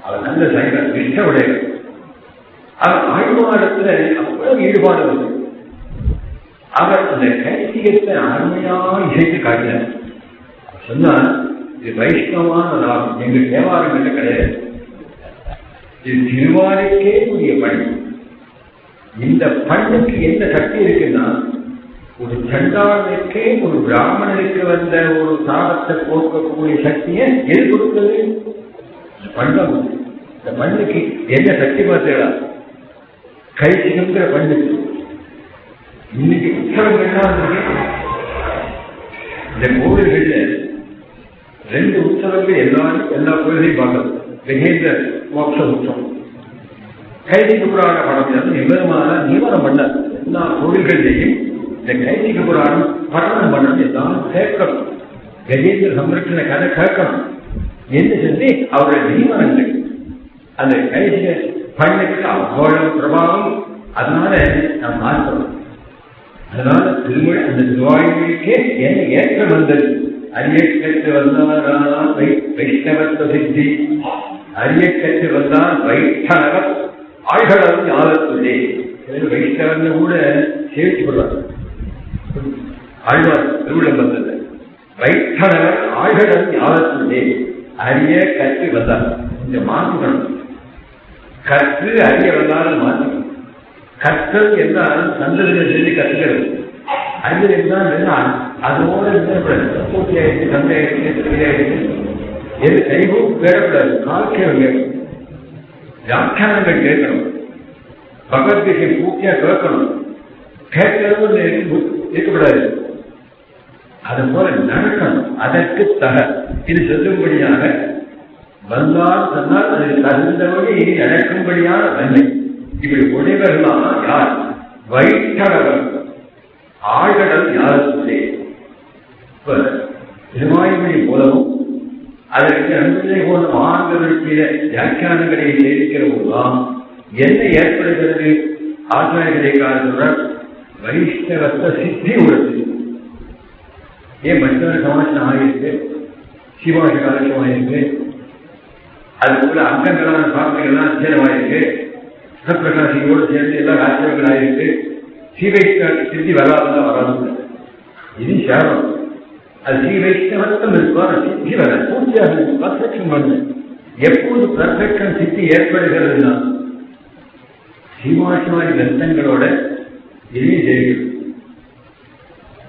அவர் நல்ல சைவர் இஷ்டவுடையவர் அவர் ஆழ்வாரத்துல அவ்வளவு ஈடுபாடு வந்து அவர் அந்த கைத்தியத்தை அருமையா இசைத்து காட்டினார் சொன்னார் இது வைஷ்ணவமான ராகம் எங்க தேவாரங்கள்ல கிடையாது. இது திருவாரிக்கே உரிய பணி. இந்த பண்ணுக்கு என்ன சக்தி இருக்குன்னா ஒரு சண்டாளனுக்கே ஒரு பிராமணனுக்கு வந்த ஒரு தாகத்தை போக்கக்கூடிய சக்தியை எது கொடுத்தது? பண்ணம் இந்த மண்ணுக்கு என்ன சக்தி பார்த்தீங்களா? கைசிகங்கிற பண்ணுக்கு இன்னைக்கு உற்சவங்கள்லாம் இருக்கு இந்த கோவில்கள்ல ரெண்டு உற்சவங்கள் எல்லாரும் எல்லா கோயிலையும் பார்க்கலாம் வெகேந்திர மோட்ச உற்சவம் கைதிக புராண படம் எவ்வளவு நியமனம் பண்ண எல்லா கோவில்கள்லையும் இந்த கைதிக புராணம் படனம் பண்ணணும் எல்லாரும் கேட்கணும். கஜேந்திர சம்ரட்சண கதை கேட்கணும். என்று சொல்லி அவருடைய நியமனங்கள் அந்த கைதிக பண்ணுக்கு அவ்வளவு பிரபாவம். அதனால நாம் மாற்றணும் அதனால திருமொழி அந்த திருவாயுமொழிக்கே என்ன ஏற்றம் வந்தது? அரியக்கற்று வந்தாரானால் வைஷ்ணவத்த சித்தி அரியக்கற்று வந்தால் வைஷ்ணவ. ஆழ்களவு ஞாபகத்துள்ளே வைஷ்ணவன் கூட சேர்த்து கொள்வார் ஆழ்வார் திருவிழம் வந்தது. வைஷ்ணவர் ஆழ்களவு ஞாபகத்துள்ளே அரிய கற்று வந்தார். இந்த மாற்றணும் கற்று அறிய வந்தாலும் மாற்றணும் கற்றல் என்றால் சந்ததியை சொல்லி கற்றுக்கிறது. அறிஞர் என்றால் அதோட பூர்த்தியாயிடுச்சு தந்தையாயிடுச்சு திருவிழாயிடுச்சு எது கைவும் வேடக்கூடாது கால்கியம் வேணும் வியாக்கியானங்கள் கேட்கணும். பகவத்கீதை பூர்த்தியா கேட்கணும். கேட்கறது இருக்கக்கூடாது அது போல நடக்கணும். அதற்கு தக. இது சொல்லும்படியாக வந்தால் சொன்னால் அது தகுந்தபடி நடக்கும்படியான வன்மை இப்படி உடையவர்களான யார்? வைஷ்ணவர் ஆழ்கடல் யாருக்குள்ளே? இப்ப திருவாயுமொழி மூலமும் அதற்கு அன்புகளை போல மகான்களுடைய வியாக்கியானங்களை சேமிக்கிற போதுதான் என்ன ஏற்படுகிறது? ஆச்சாரியர்களை காரணத்துடன் வைஷ்ணவத்த சித்தி உள்ளது ஏன் மற்றவர் சமாசனம் ஆகியிருக்கு சிவாஜி காலட்சம் ஆகியிருக்கு அது போல அங்கங்களான சாப்பிட்டுகள்லாம் அத்தியனமாயிருக்கு சிவபிரகாசியோடு சேர்ந்து எல்லாம் ராஜ்யங்கள் ஆயிருக்கு ஸ்ரீவைஷ்ணவ திருத்தி வராதுதான் வராது இது சேரம் அது ஸ்ரீவைஷ்ணவத்தம் இருக்கும் சித்தி வர பூர்த்தியாக பர்ஃபெக்ஷன் பண்ணு எப்போது பர்ஃபெக்ஷன் சித்தி ஏற்படுகிறதுனா சீமாசிவாரி ரத்தங்களோட இதையும் தெரியும்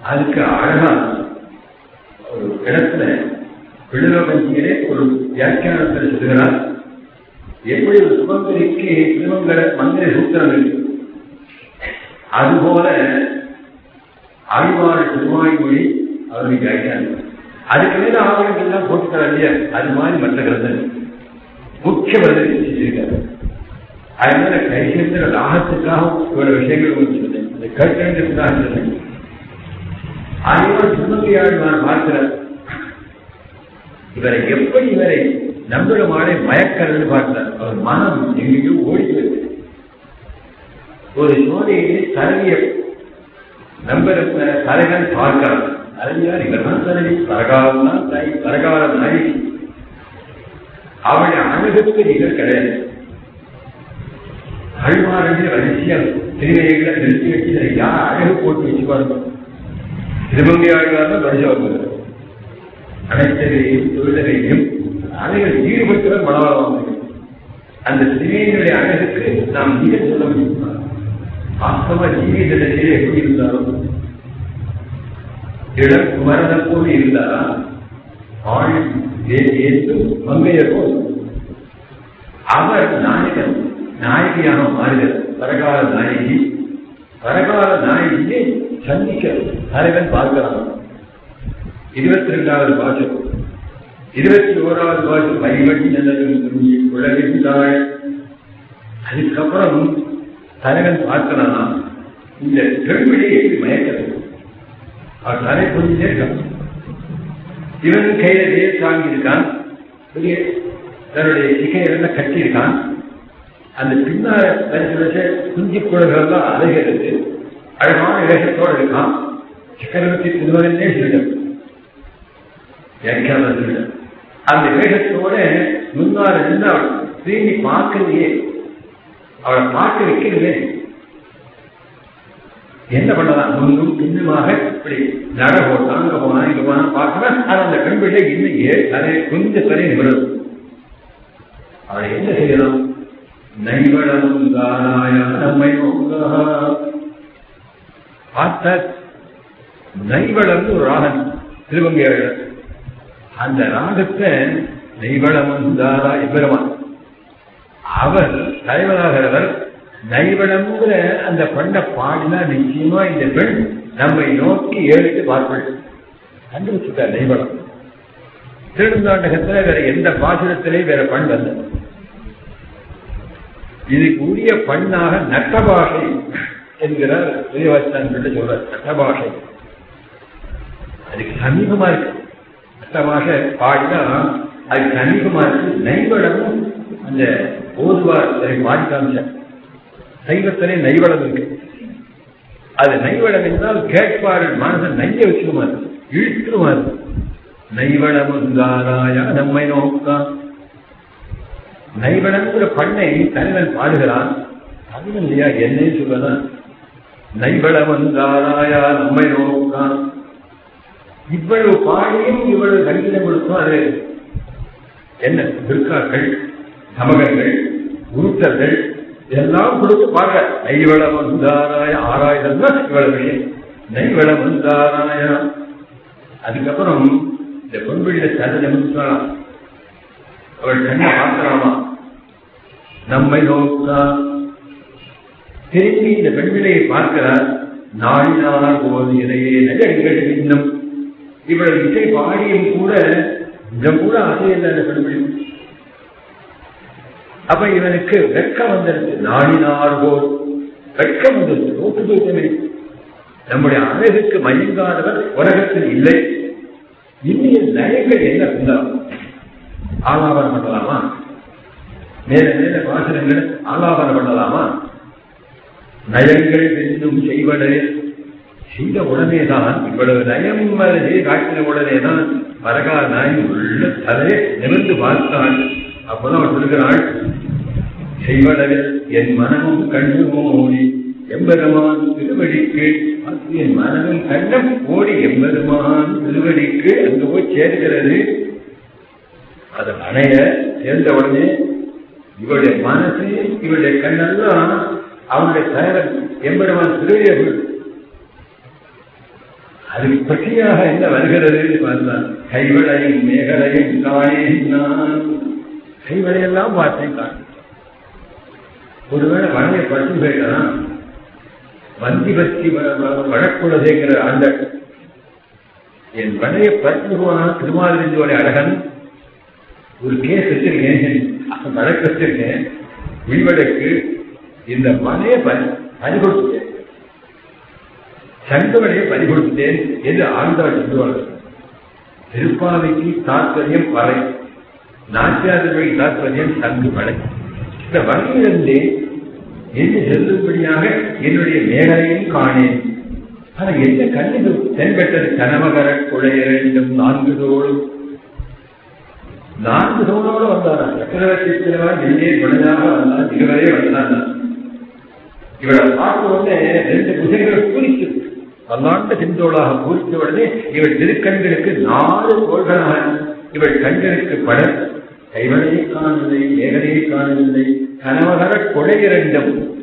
அதுக்கு அழகா ஒரு இடத்துல பிள்ளைபஞ்சியிலே ஒரு வியாக்கியானத்தில் சொல்லுகிறார் எப்படி ஒரு சுமந்திரிக்கு திருமங்கல மந்திர சூத்திரம் இருக்கு? அதுபோல ஆழ்வார் திருவாய்மொழி அவருக்கு வியாக்கியானம். அதுக்கு மேல ஆவணங்கள் எல்லாம் போட்டுக்கிறார் இல்லையா? அது மாதிரி மற்ற கிரந்தங்கள். முக்கிய பதில் செஞ்சிருக்காரு அதனால கைசேந்திர லாகத்துக்காக இவ்வளவு விஷயங்கள் உங்களுக்கு சொன்னேன் அந்த கேட்கிறதுக்காக சொன்னேன் ஆழ்வார் பார்க்கிறார் இவரை எப்படி இவரை நம்பருமானை மயக்கிறதுன்னு பார்த்தார். அவர் மனம் எங்கேயோ ஓடிக்கிறது ஒரு சோதையை தரவிய நம்பரும் தலைவன் பார்க்கிறார் அறிஞர் இவர் தான் தலைவி பரகாலம் தான் தாய். பரகால நாயகி. அவளை அழகுக்கு நிகழ் கிடையாது அழ்வாரே வரிசையா திருநெல்வேலியில நிறுத்தி வச்சு யார் அழகு போட்டு வச்சு பாருங்க திருமங்கை ஆழ்வார் தான் வரிசை வருவார் அனைத்தையும் தொழிலையும் அலைகள் ஈடுபட்டவர் மனவளம் அந்த திரையினுடைய அழகுக்கு நாம் நீங்க சொல்ல முடியுமா? வாஸ்தவ ஜீவிதத்திலே எப்படி இருந்தாலும் இடம் குமரனை போல் இருந்தா ஆள் ஏற்று மங்கையர் போல். அவர் நாயகன் நாயகியாக மாறுகிறார் பரகால நாயகி. பரகால நாயகியை சந்திக்க தலைவன் பார்க்கிறான் இருபத்தி ரெண்டாவது பாஷம் இருபத்தி ஓராவது பாஷம் மைவடி நல்லதும் உலகின்றாள் அதுக்கப்புறம் தலைவன் பார்க்கிறானா இந்த பெண்பிடியை மயக்கிறது? அவர் தலை கொஞ்சம் இருக்கான் இவன் கையில வேர் தாங்கி இருக்கான் தன்னுடைய சிகையெல்லாம் கட்டியிருக்கான். அந்த பின்னால வச்சு வச்ச குஞ்சு குழல்கள்லாம் அலைகிறது அழகான வேகத்தோடு இருக்கான் சக்கரவர்த்தி திருமகனே சொல்லும் வியாக்கியானத்தில் அந்த வேகத்தோட முன்னால நின்று அவள் திரும்பி பார்க்கலையே. அவளை பார்க்க வைக்கிறதே என்ன பண்ணலாம்? முன்னும் பின்னுமாக இப்படி நட போட்டான் அங்க போனா இங்க போனா பார்க்கலாம் ஆனா அந்த பெண் இன்னைக்கு இன்னும் கொஞ்சம் தலை நிமிடம் அவளை என்ன செய்யணும்? நைவளம் பார்த்த ஒரு ராகம் திருவங்கையாளர் அந்த ராகத்தை நைவளமந்தாரா எம்பெருமான் அவர் தலைவராகிறவர் நைவளம்ங்கிற அந்த பண்ண பாடினா நிச்சயமா இந்த பெண் நம்மை நோக்கி ஏறிட்டு பார்ப்பள் கண்டுபிடிச்சுட்டார் நைவளம் திருநாடகத்துல வேற எந்த பாசுரத்திலே வேற பண் அல்ல இதுக்கு உரிய பண்ணாக நட்ட பாஷை என்கிறார் பெரியவாச்சான் சொல்ற நட்ட பாஷை அதுக்கு சமீபமா இருக்கு. நட்ட பாஷை பாடினா அதுக்கு சமீபமா இருக்கு. நைவளமும் அந்த ஓதுவார் மாறி காமிச்ச சைவத்திலே நைவளம் இருக்கு. அது நைவளம் என்றால் கேட்பார்கள் மனசை நைய வச்சுக்குமா இழுத்துருமா நைவளமுந்தாராய நம்மை நோக்கான் நைவளங்கிற பண்ணை தலைவன் பாடுகிறான். தலைவன் இல்லையா? என்னே சொல்லலாம் நைவளமந்தாராயா நம்மை நோக்கான் இவ்வளவு பாடியும் இவ்வளவு சங்கீதம் கொடுக்கும் அது. என்ன? துர்காக்கள் சமகங்கள் உருட்டர்கள் எல்லாம் கொடுத்து பாருங்க நைவள வந்தாராய? ஆராய்தல் தான் இவ்வளவு நைவள வந்தாராய? அதுக்கப்புறம் இந்த பொன்பிள்ள சதனை முடிச்சாலாம் அவள் கண்ணை பார்க்கலாமா நம்மை நோக்கா திரும்பி இந்த பெண்பிளையை பார்க்கிறார். நாடினார் போது இதையே நகர்கள் இன்னும். இவள் இசை பாடியும் கூட இந்த கூட அசையில்லை அந்த பெண்பிளை அப்ப இவனுக்கு வெக்கம் வந்திருக்கு. நாடினார் போல் வெட்கம் வந்திருக்கு. நோக்கு தூக்கமே நம்முடைய அழகுக்கு மயங்காதவர் உலகத்தில் இல்லை. இன்னைய நயங்கள் என்ன இருந்தாலும் ஆலாபனம் பண்ணலாமா? நேர நேர வாசனங்கள் ஆலாபனம் பண்ணலாமா? நயங்கள் இன்னும் செய்வது செய்த உடனேதான் இவ்வளவு நயம் செய்து காட்டின உடனேதான் வரகா நாய் உள்ள தலையை நிமிர்ந்து பார்த்தான். அப்பதான் அவன் சொல்கிறாள் செய்வளவில் என் மனமும் கண்ணும் ஓடி எம்பெருமான் திருவடிக்கு என் மனமும் கண்ணும் ஓடி எம்பெருமான் திருவடிக்கு அங்கு போய் சேர்கிறது. அதன் அணைய சேர்ந்த உடனே இவருடைய மனசு இவருடைய கண்ணெல்லாம் அவனுடைய தலைவர் எம்பெருமான் திருவடியை அது பற்றியாக என்ன வருகிறது பார்த்தான் கைவளையும் மேகலையும் காணேன் நான். கைவளையெல்லாம் பார்த்தேன் தான் ஒருவேளை வளையை பற்றி போயிட்டான் வந்தி பற்றி வழக்குள்ளதேங்கிற அந்த என் வளையை பற்றி போனா அழகன் ஒரு கேஸ் வச்சிருக்கேன். வழக்கு வச்சிருக்கேன். உள்வழக்கு இந்த மனையை பறிகொடுத்துட்டேன். சங்கவனையை பறிகொடுத்துட்டேன் என்று ஆழ்ந்தாள் சொல்லுவார்கள் திருப்பாவைக்கு தாற்பயம் வரை நாச்சியாதவை தாற்பயம் சங்கு வளை இந்த வகையிலிருந்து என்று செல்லும்படியாக என்னுடைய மேடையும் காணேன். ஆனா என்ன கண்ணில் தென்பட்டது கனவகர குழைய வேண்டும் நான்கு தோளும். நான்கு தோளோடு வந்தாரா? சக்கரவர்த்தி திருவான் எங்கே மனிதாக வந்தான் இதுவரை வந்தான் இவரை பார்த்த உடனே ரெண்டு குதிரைகள் பூரிச்சு பல்லாண்டு செந்தோளாக பூரித்த உடனே இவள் திருக்கண்களுக்கு நாலு கோள்களாக இவள் கண்களுக்கு பட. கைவனையை காணவில்லை ஏகனையை காணவில்லை கனவகர கொடை இரண்டும்.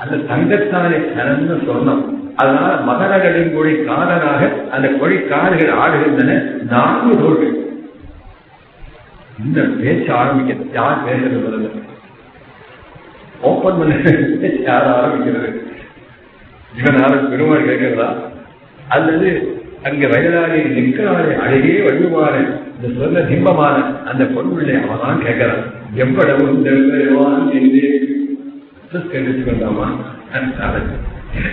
அந்த தங்கத்தானே கலந்து சொன்னோம். அதனால மகரகளின் கொடி காதலாக அந்த கொடி காடுகள் ஆடுகின்றன. நான்கு தோள்கள். இந்த பேச்சு ஆரம்பிக்க யார் பேசுறது முதல்ல? ஓப்பன் பண்ண. பேச்சு யார் ஆரம்பிக்கிறது? இவன் யாரும் பெருமாள் கேட்கிறதா? அல்லது அங்க வயதாரி நிற்கிறாரே அழகே வள்ளுவாரே இந்த சொல்ல திம்பமான அந்த பொருளை அவன் கேட்கிறான். எவ்வளவு இந்த பெருமான் என்று கேட்டு கொண்டாமா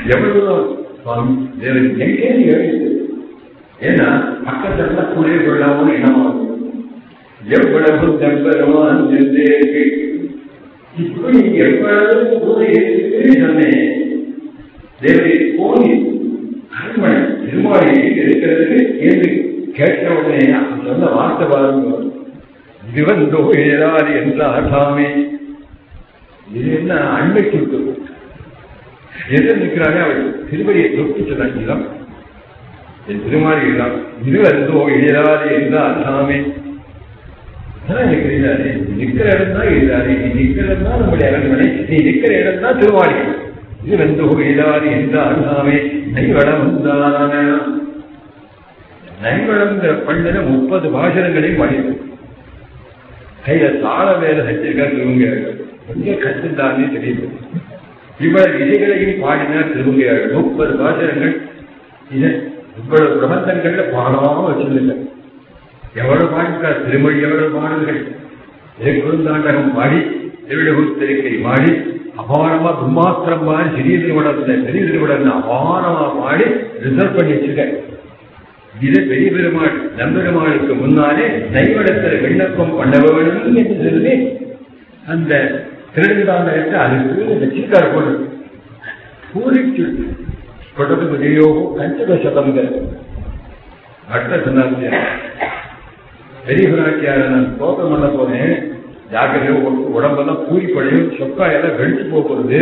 எவ்வளவு சுவாமி எங்கே ஏன்னா பக்கத்துல குளிர கொள்ளாமல் இனமாகும் எவ்வளவு தெம்பெருமான் என்றே இப்படி எவ்வளவு கூட சொன்னேன். தேவரை போனி அரண்மனை திருமாளிகையில் இருக்கிறது என்று கேட்டவுடனே உடனே அவன் சொன்ன வார்த்தை பாருங்க. திவந்தோ வந்தோ என்றார் சாமி இது என்ன அண்மை சுட்டு எதிர் நிற்கிறாங்க அவர் திருவடியை தொட்டு சொன்னாங்க என் திருமாளி இடம் இது ஏறாது என்றார் சாமி எனக்கு நிக்கிற இடம் தான் இருந்தாரு நீ நிக்கிற இடம் தான் நம்முடைய அரண்மனை. நீ நிக்கிற இடம் தான் திருவாளி இது வந்து இதாரி என்றார் சாமி நைவளம் வந்தான. முப்பது பாசனங்களையும் படிக்கும் கையில தாள வேலை செஞ்சிருக்கா கொஞ்சம் எங்க கற்றுந்தானே தெரியுது. இவ்வளவு விதைகளையும் பாடினார் திருவங்கையார்கள் முப்பது பாசனங்கள் இது இவ்வளவு பிரபந்தங்கள்ல பாடாம வச்சிருந்த எவ்வளவு பாடுகிறார் திருமொழி எவ்வளவு பாடல்கள் திருக்குறுந்தாண்டகம் பாடி திருவிழகுத்திருக்கை பாடி அபாரமா தும்மாத்திரம் மாதிரி சிறிய திருவிடத்துல பெரிய திருவிடத்துல அபாரமா பாடி ரிசர்வ் பண்ணி வச்சிருக்க இது பெரிய பெருமாள் நம்பெருமாளுக்கு முன்னாலே நைவடத்துல விண்ணப்பம் பண்ண வேண்டும் என்று சொல்லி அந்த திருநந்தாண்டகத்தை அதுக்கு வச்சிருக்காரு போல பூரிச்சு தொடர்பு விநியோகம் கஞ்சக சதம்ங்க பட்ட சொன்னாங்க பெரிய நான் தோட்டம் பண்ண போனேன் ஜாக்கிரதை உடம்பெல்லாம் பூரி படையும் சொக்கா எல்லாம் வெடிச்சு போகிறது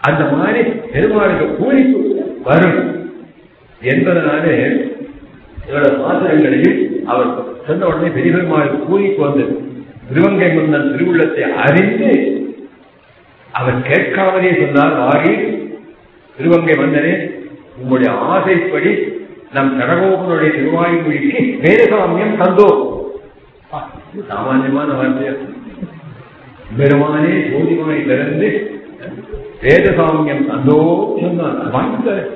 அந்த மாதிரி பெருமாளுக்கு பூரி வரும். என்பதனாலே இவரது பாத்திரங்களையும் அவர் சொன்ன உடனே பெரிய பெருமாளுக்கு பூரிக்கு வந்து திருவங்கை முன்னன் திருவுள்ளத்தை அறிந்து அவர் கேட்காமலே சொன்னார் வாரி திருவங்கை மன்னனே உங்களுடைய ஆசைப்படி நம் கடகோபனுடைய திருவாயுமொழிக்கு வேதசாமியம் தந்தோம் சாமான்யமான வார்த்தையா? பெருமானே ஜோதிமாய் திறந்து வேதசாமியம் தந்தோ சொன்னார். வாங்கிட்டார்.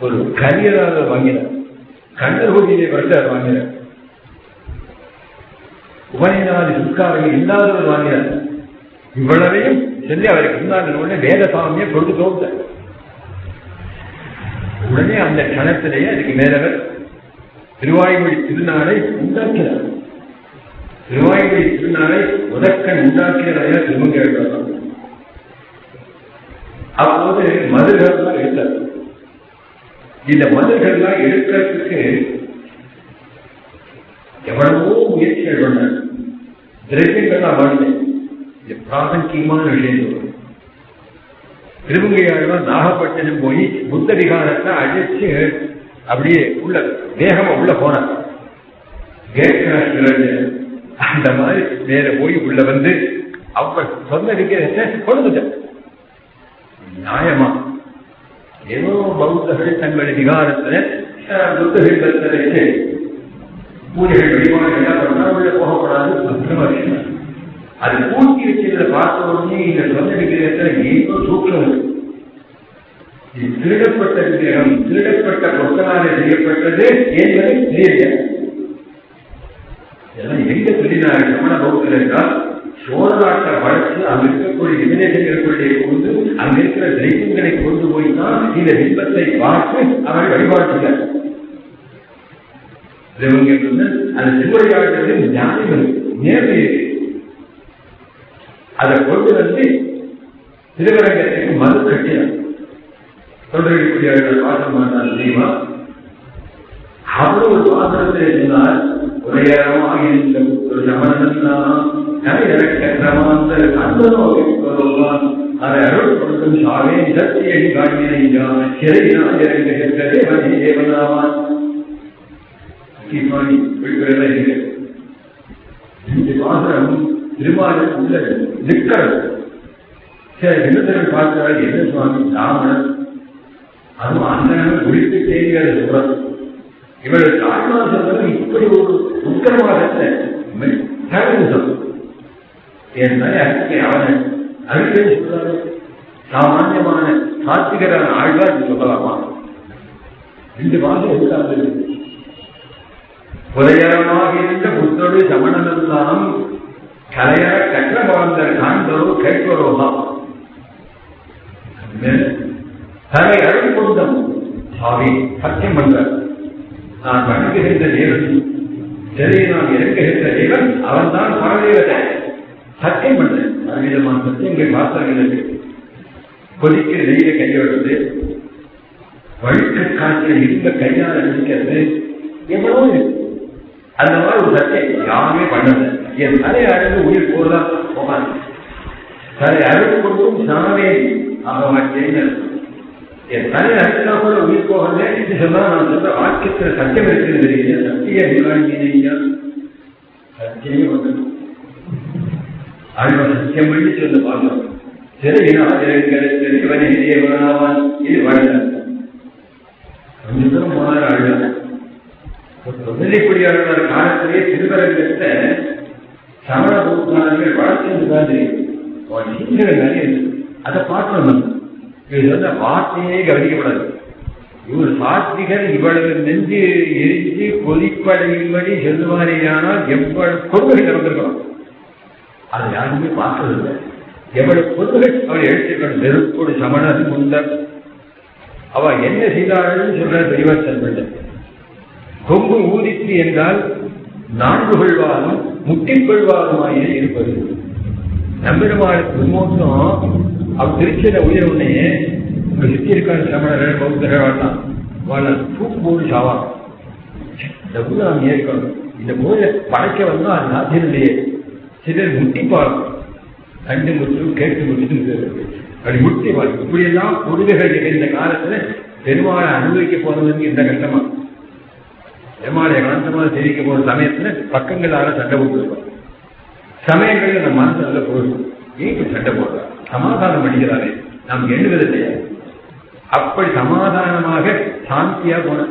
ஒரு கரியராக வாங்கினார். கண்டர்கோடியிலே வருடார் வாங்கினார். உபயநாதி சுக்காரங்கள் இல்லாதவர் வாங்கினார். இவ்வளவையும் சொல்லி அவருக்கு முன்னாடி உடனே வேதசாமியம் கொண்டு தோன்றார் உடனே அந்த கணத்திலேயே அதுக்கு மேலவர் திருவாய்மொழி திருநாளை உண்டாக்கிறார் திருவாய்மொழி திருநாளை உதக்கன் உண்டாக்கியதாக திருமங்க அப்போது மதுகள்லாம் எடுத்தார் இந்த மதுகள்லாம் எடுக்கிறதுக்கு எவ்வளவோ முயற்சிகள் பண்ணார். திரவியங்கள்லாம் வாழ்ந்தேன். பிராசங்கியமான விஷயம் திருமங்கையாழ்வார் நாகப்பட்டினம் போய் புத்த விகாரத்தை அழிச்சு அப்படியே உள்ள வேகமா உள்ள போனார். அந்த மாதிரி நேர போய் உள்ள வந்து அவர் சொந்த விக்கிரத்தை கொண்டு நியாயமா? ஏதோ பௌத்தர்கள் தங்கள் விகாரத்துல புத்த வச்சு பூஜைகள் வழிபாடு எல்லாம் பண்ணா உள்ள போகக்கூடாது பத்திரமா அது பூட்டி வச்சிருக்கிற பார்த்த உடனே இந்த சொந்த ஏதோ சூக்கம் இருக்கு. இது திருடப்பட்ட விக்கிரகம் திருடப்பட்ட பொருட்களாலே செய்யப்பட்டது என்பதை தெரியல இதெல்லாம் எங்க திருடினார் சமண பௌத்தர் என்றால் சோழ நாட்டை வளர்த்து அங்க இருக்கக்கூடிய விமலேசங்களுக்குள்ளே கொண்டு அங்க இருக்கிற தெய்வங்களை கொண்டு போய் தான் இந்த பிம்பத்தை பார்த்து அவர்கள் வழிபாட்டுகிறார் அந்த திருவழியாளர்களுக்கு ஞானம் நேர்மை இருக்கு அதை கொண்டு வந்து திருவரங்கத்துக்கு மது கட்டினார் சொல்றக்கூடிய வாசம் பண்ணார் தெரியுமா அவர் ஒரு வாசனத்தை சொன்னார் உரையரமாக இருந்த ஒரு சமணன் கரமாந்தர் அன்பனோதான் அதை அருள் கொடுக்கும் சாவே சத்திய காண்பினையான் சிறையினால் இறங்குகின்றதே மணி தேவனாவான் தீபாவளி விழுகிறதா இருக்கு இந்த வாசனம் திருமாலில் உள்ள நிற்கிறது சரி என்ன பார்க்கிறார் என்ன சுவாமி? ராமணன் அதுவும் அந்த குறித்து செய்திகளை சொல்றது இவர்கள் தாய்மார் சொல்றது இப்படி ஒரு உத்தரவாதத்தை என் அறிக்கை அவனை அறிக்கை சொல்றாரு. சாமானியமான சாத்திகரான ஆழ்வார் சொல்லலாமா? ரெண்டு மாதம் இருக்காது புதையரமாக இருந்த புத்தோடு சமணனெல்லாம் கலைய கற்ற வாழ்ந்தர் காண்பரோ கேட்பரோதான் தலை அருள் கொண்டம் சாமி சத்தியம் பண்ற. நான் வணங்குகின்ற தேவன். சரி நான் இறங்குகின்ற தேவன். அவன் தான் பரதேவதை சத்தியம் பண்றேன் பலவிதமான சத்தியங்கள் பாத்திரங்கள் கொதிக்கிற நெய்ய கையோடுறது வழுக்க காற்றில் இருந்த கையால் நினைக்கிறது எவ்வளவு? அந்த மாதிரி ஒரு சத்தியம் யாருமே பண்ணலை. என் தலை அழகு உயிர் போதான் போகாது தலை அழகு கொண்டும் சாவே ஆக மாட்டேன்னு என் தலை அழுத்தா கூட உயிர் போகல என்று சொன்னா நான் சொல்ற வாக்கியத்துல சத்தியம் இருக்கிறது இல்லையா சத்திய விவாதியா சத்தியமே வந்து ஆழ்வார் சத்தியம் பண்ணி சொல்ல பார்க்கலாம் சிறையினால் இவனே தேவனாவான் இது வாழ்ந்த கொஞ்சம் தூரம் போனார் ஆழ்வார் முதலிப்படியாளர் காலத்திலே திருவரங்கத்தை சமண பௌத்தாளர்கள் வளர்ச்சிருந்துதான் தெரியும். நீங்க நிறைய அதை பார்க்கணும். இது வந்து வார்த்தையே கவனிக்கப்படாது. இவர் சாத்விகர் இவ்வளவு நெஞ்சு எரிஞ்சு கொதிப்படையும்படி செல்லுவாரேயானால் எவ்வளவு கொள்கை நடந்திருக்கலாம் அதை யாருமே பார்த்ததில்லை எவ்வளவு கொள்கை அவர் எழுத்துக்கள் நெருப்போடு சமணர் முந்தர் அவ என்ன செய்தாள்னு சொல்ற பெரியவர் செல்வல்ல கொம்பு ஊதித்து என்றால் நான்கு கொள்வாரும் முட்டின் கொள்வாருமாயே இருப்பது. நம்பெருமாளுக்கு முன்னோட்டம் அவர் திருச்சியில உயிர் உடனே உங்க சுத்தி இருக்கான சமணர்கள் பௌத்தர்கள் வாழலாம் வாழலாம் தூக்கு போடு சாவாங்க இந்த ஊரை நாம் ஏற்கணும். இந்த ஊரை படைக்க வந்தா அது சாத்தியம் இல்லையே. சிலர் முட்டிப்பாங்க கண்டு முற்று கேட்டு முற்று அப்படி முட்டிப்பாங்க இப்படியெல்லாம் கொடுமைகள் நிகழ்ந்த காலத்துல பெருமாளை அனுபவிக்க போறதுக்கு இந்த கஷ்டமா? பெருமாளை காந்தமாக தெரிவிக்க போற சமயத்துல பக்கங்களால சண்டை போட்டுருக்கோம் சமயங்கள்ல நம்ம மனசு நல்ல பொருள் ஏன் சண்டை போடுறா? சமாதானம் பண்ணிக்கிறாரே நாம் எண்ணுவது இல்லையா அப்படி சமாதானமாக சாந்தியா போன.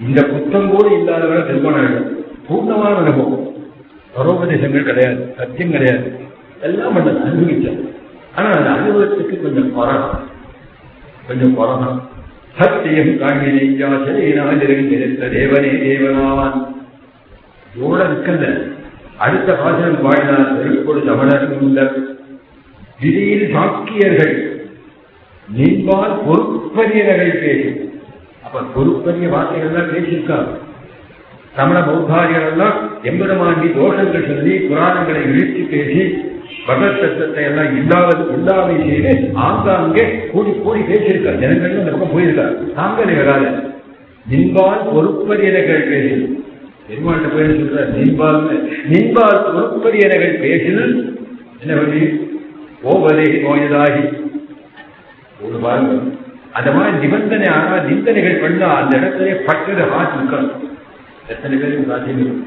இந்த புத்தம் கூட இல்லாதவரை திருமணம் பூர்ணமான அனுபவம். பரோபதேசங்கள் கிடையாது. சத்தியம் கிடையாது. எல்லாம் பண்ணது அனுபவிச்சார் ஆனா அந்த அனுபவத்துக்கு கொஞ்சம் கொரோனா கொஞ்சம் கொரோனா சத்தியம் காண்பினையா சிறையினாலிருந்த தேவனே தேவனாவான். இதோட இருக்கல்ல அடுத்த பாசனம் பாடினார் திருப்பொழு சமணர் முந்தர் விதியில் சாக்கியர்கள். நின்பால் நகை பேசி அப்ப பொறுப்பரிய வார்த்தைகள் எல்லாம் பேசியிருக்காங்க. சமண பௌத்தாரிகள் எல்லாம் எம்பெருமாண்டி தோஷங்கள் சொல்லி புராணங்களை இழுத்து பேசி பகவத் எல்லாம் இல்லாத இல்லாமை ஆங்காங்கே கூடி கூடி பேசியிருக்கார். ஜனங்கள் அந்த பக்கம் போயிருக்கார். தாங்களே வராத. நின்பால் பொறுப்பரியர்கள் பேசி பெருமாட்ட போய் சொல்றார்? நின்பால் நின்பால் பொறுப்பரியர்கள் பேசில். என்ன பண்ணி? ஓவதே நோயதாகி ஒரு பாருங்க. அந்த மாதிரி நிபந்தனை ஆனா நிந்தனைகள் பண்ணா அந்த இடத்துல பட்டது ஹார்ட் இருக்கணும் எத்தனை பேருக்கு சாத்தியம்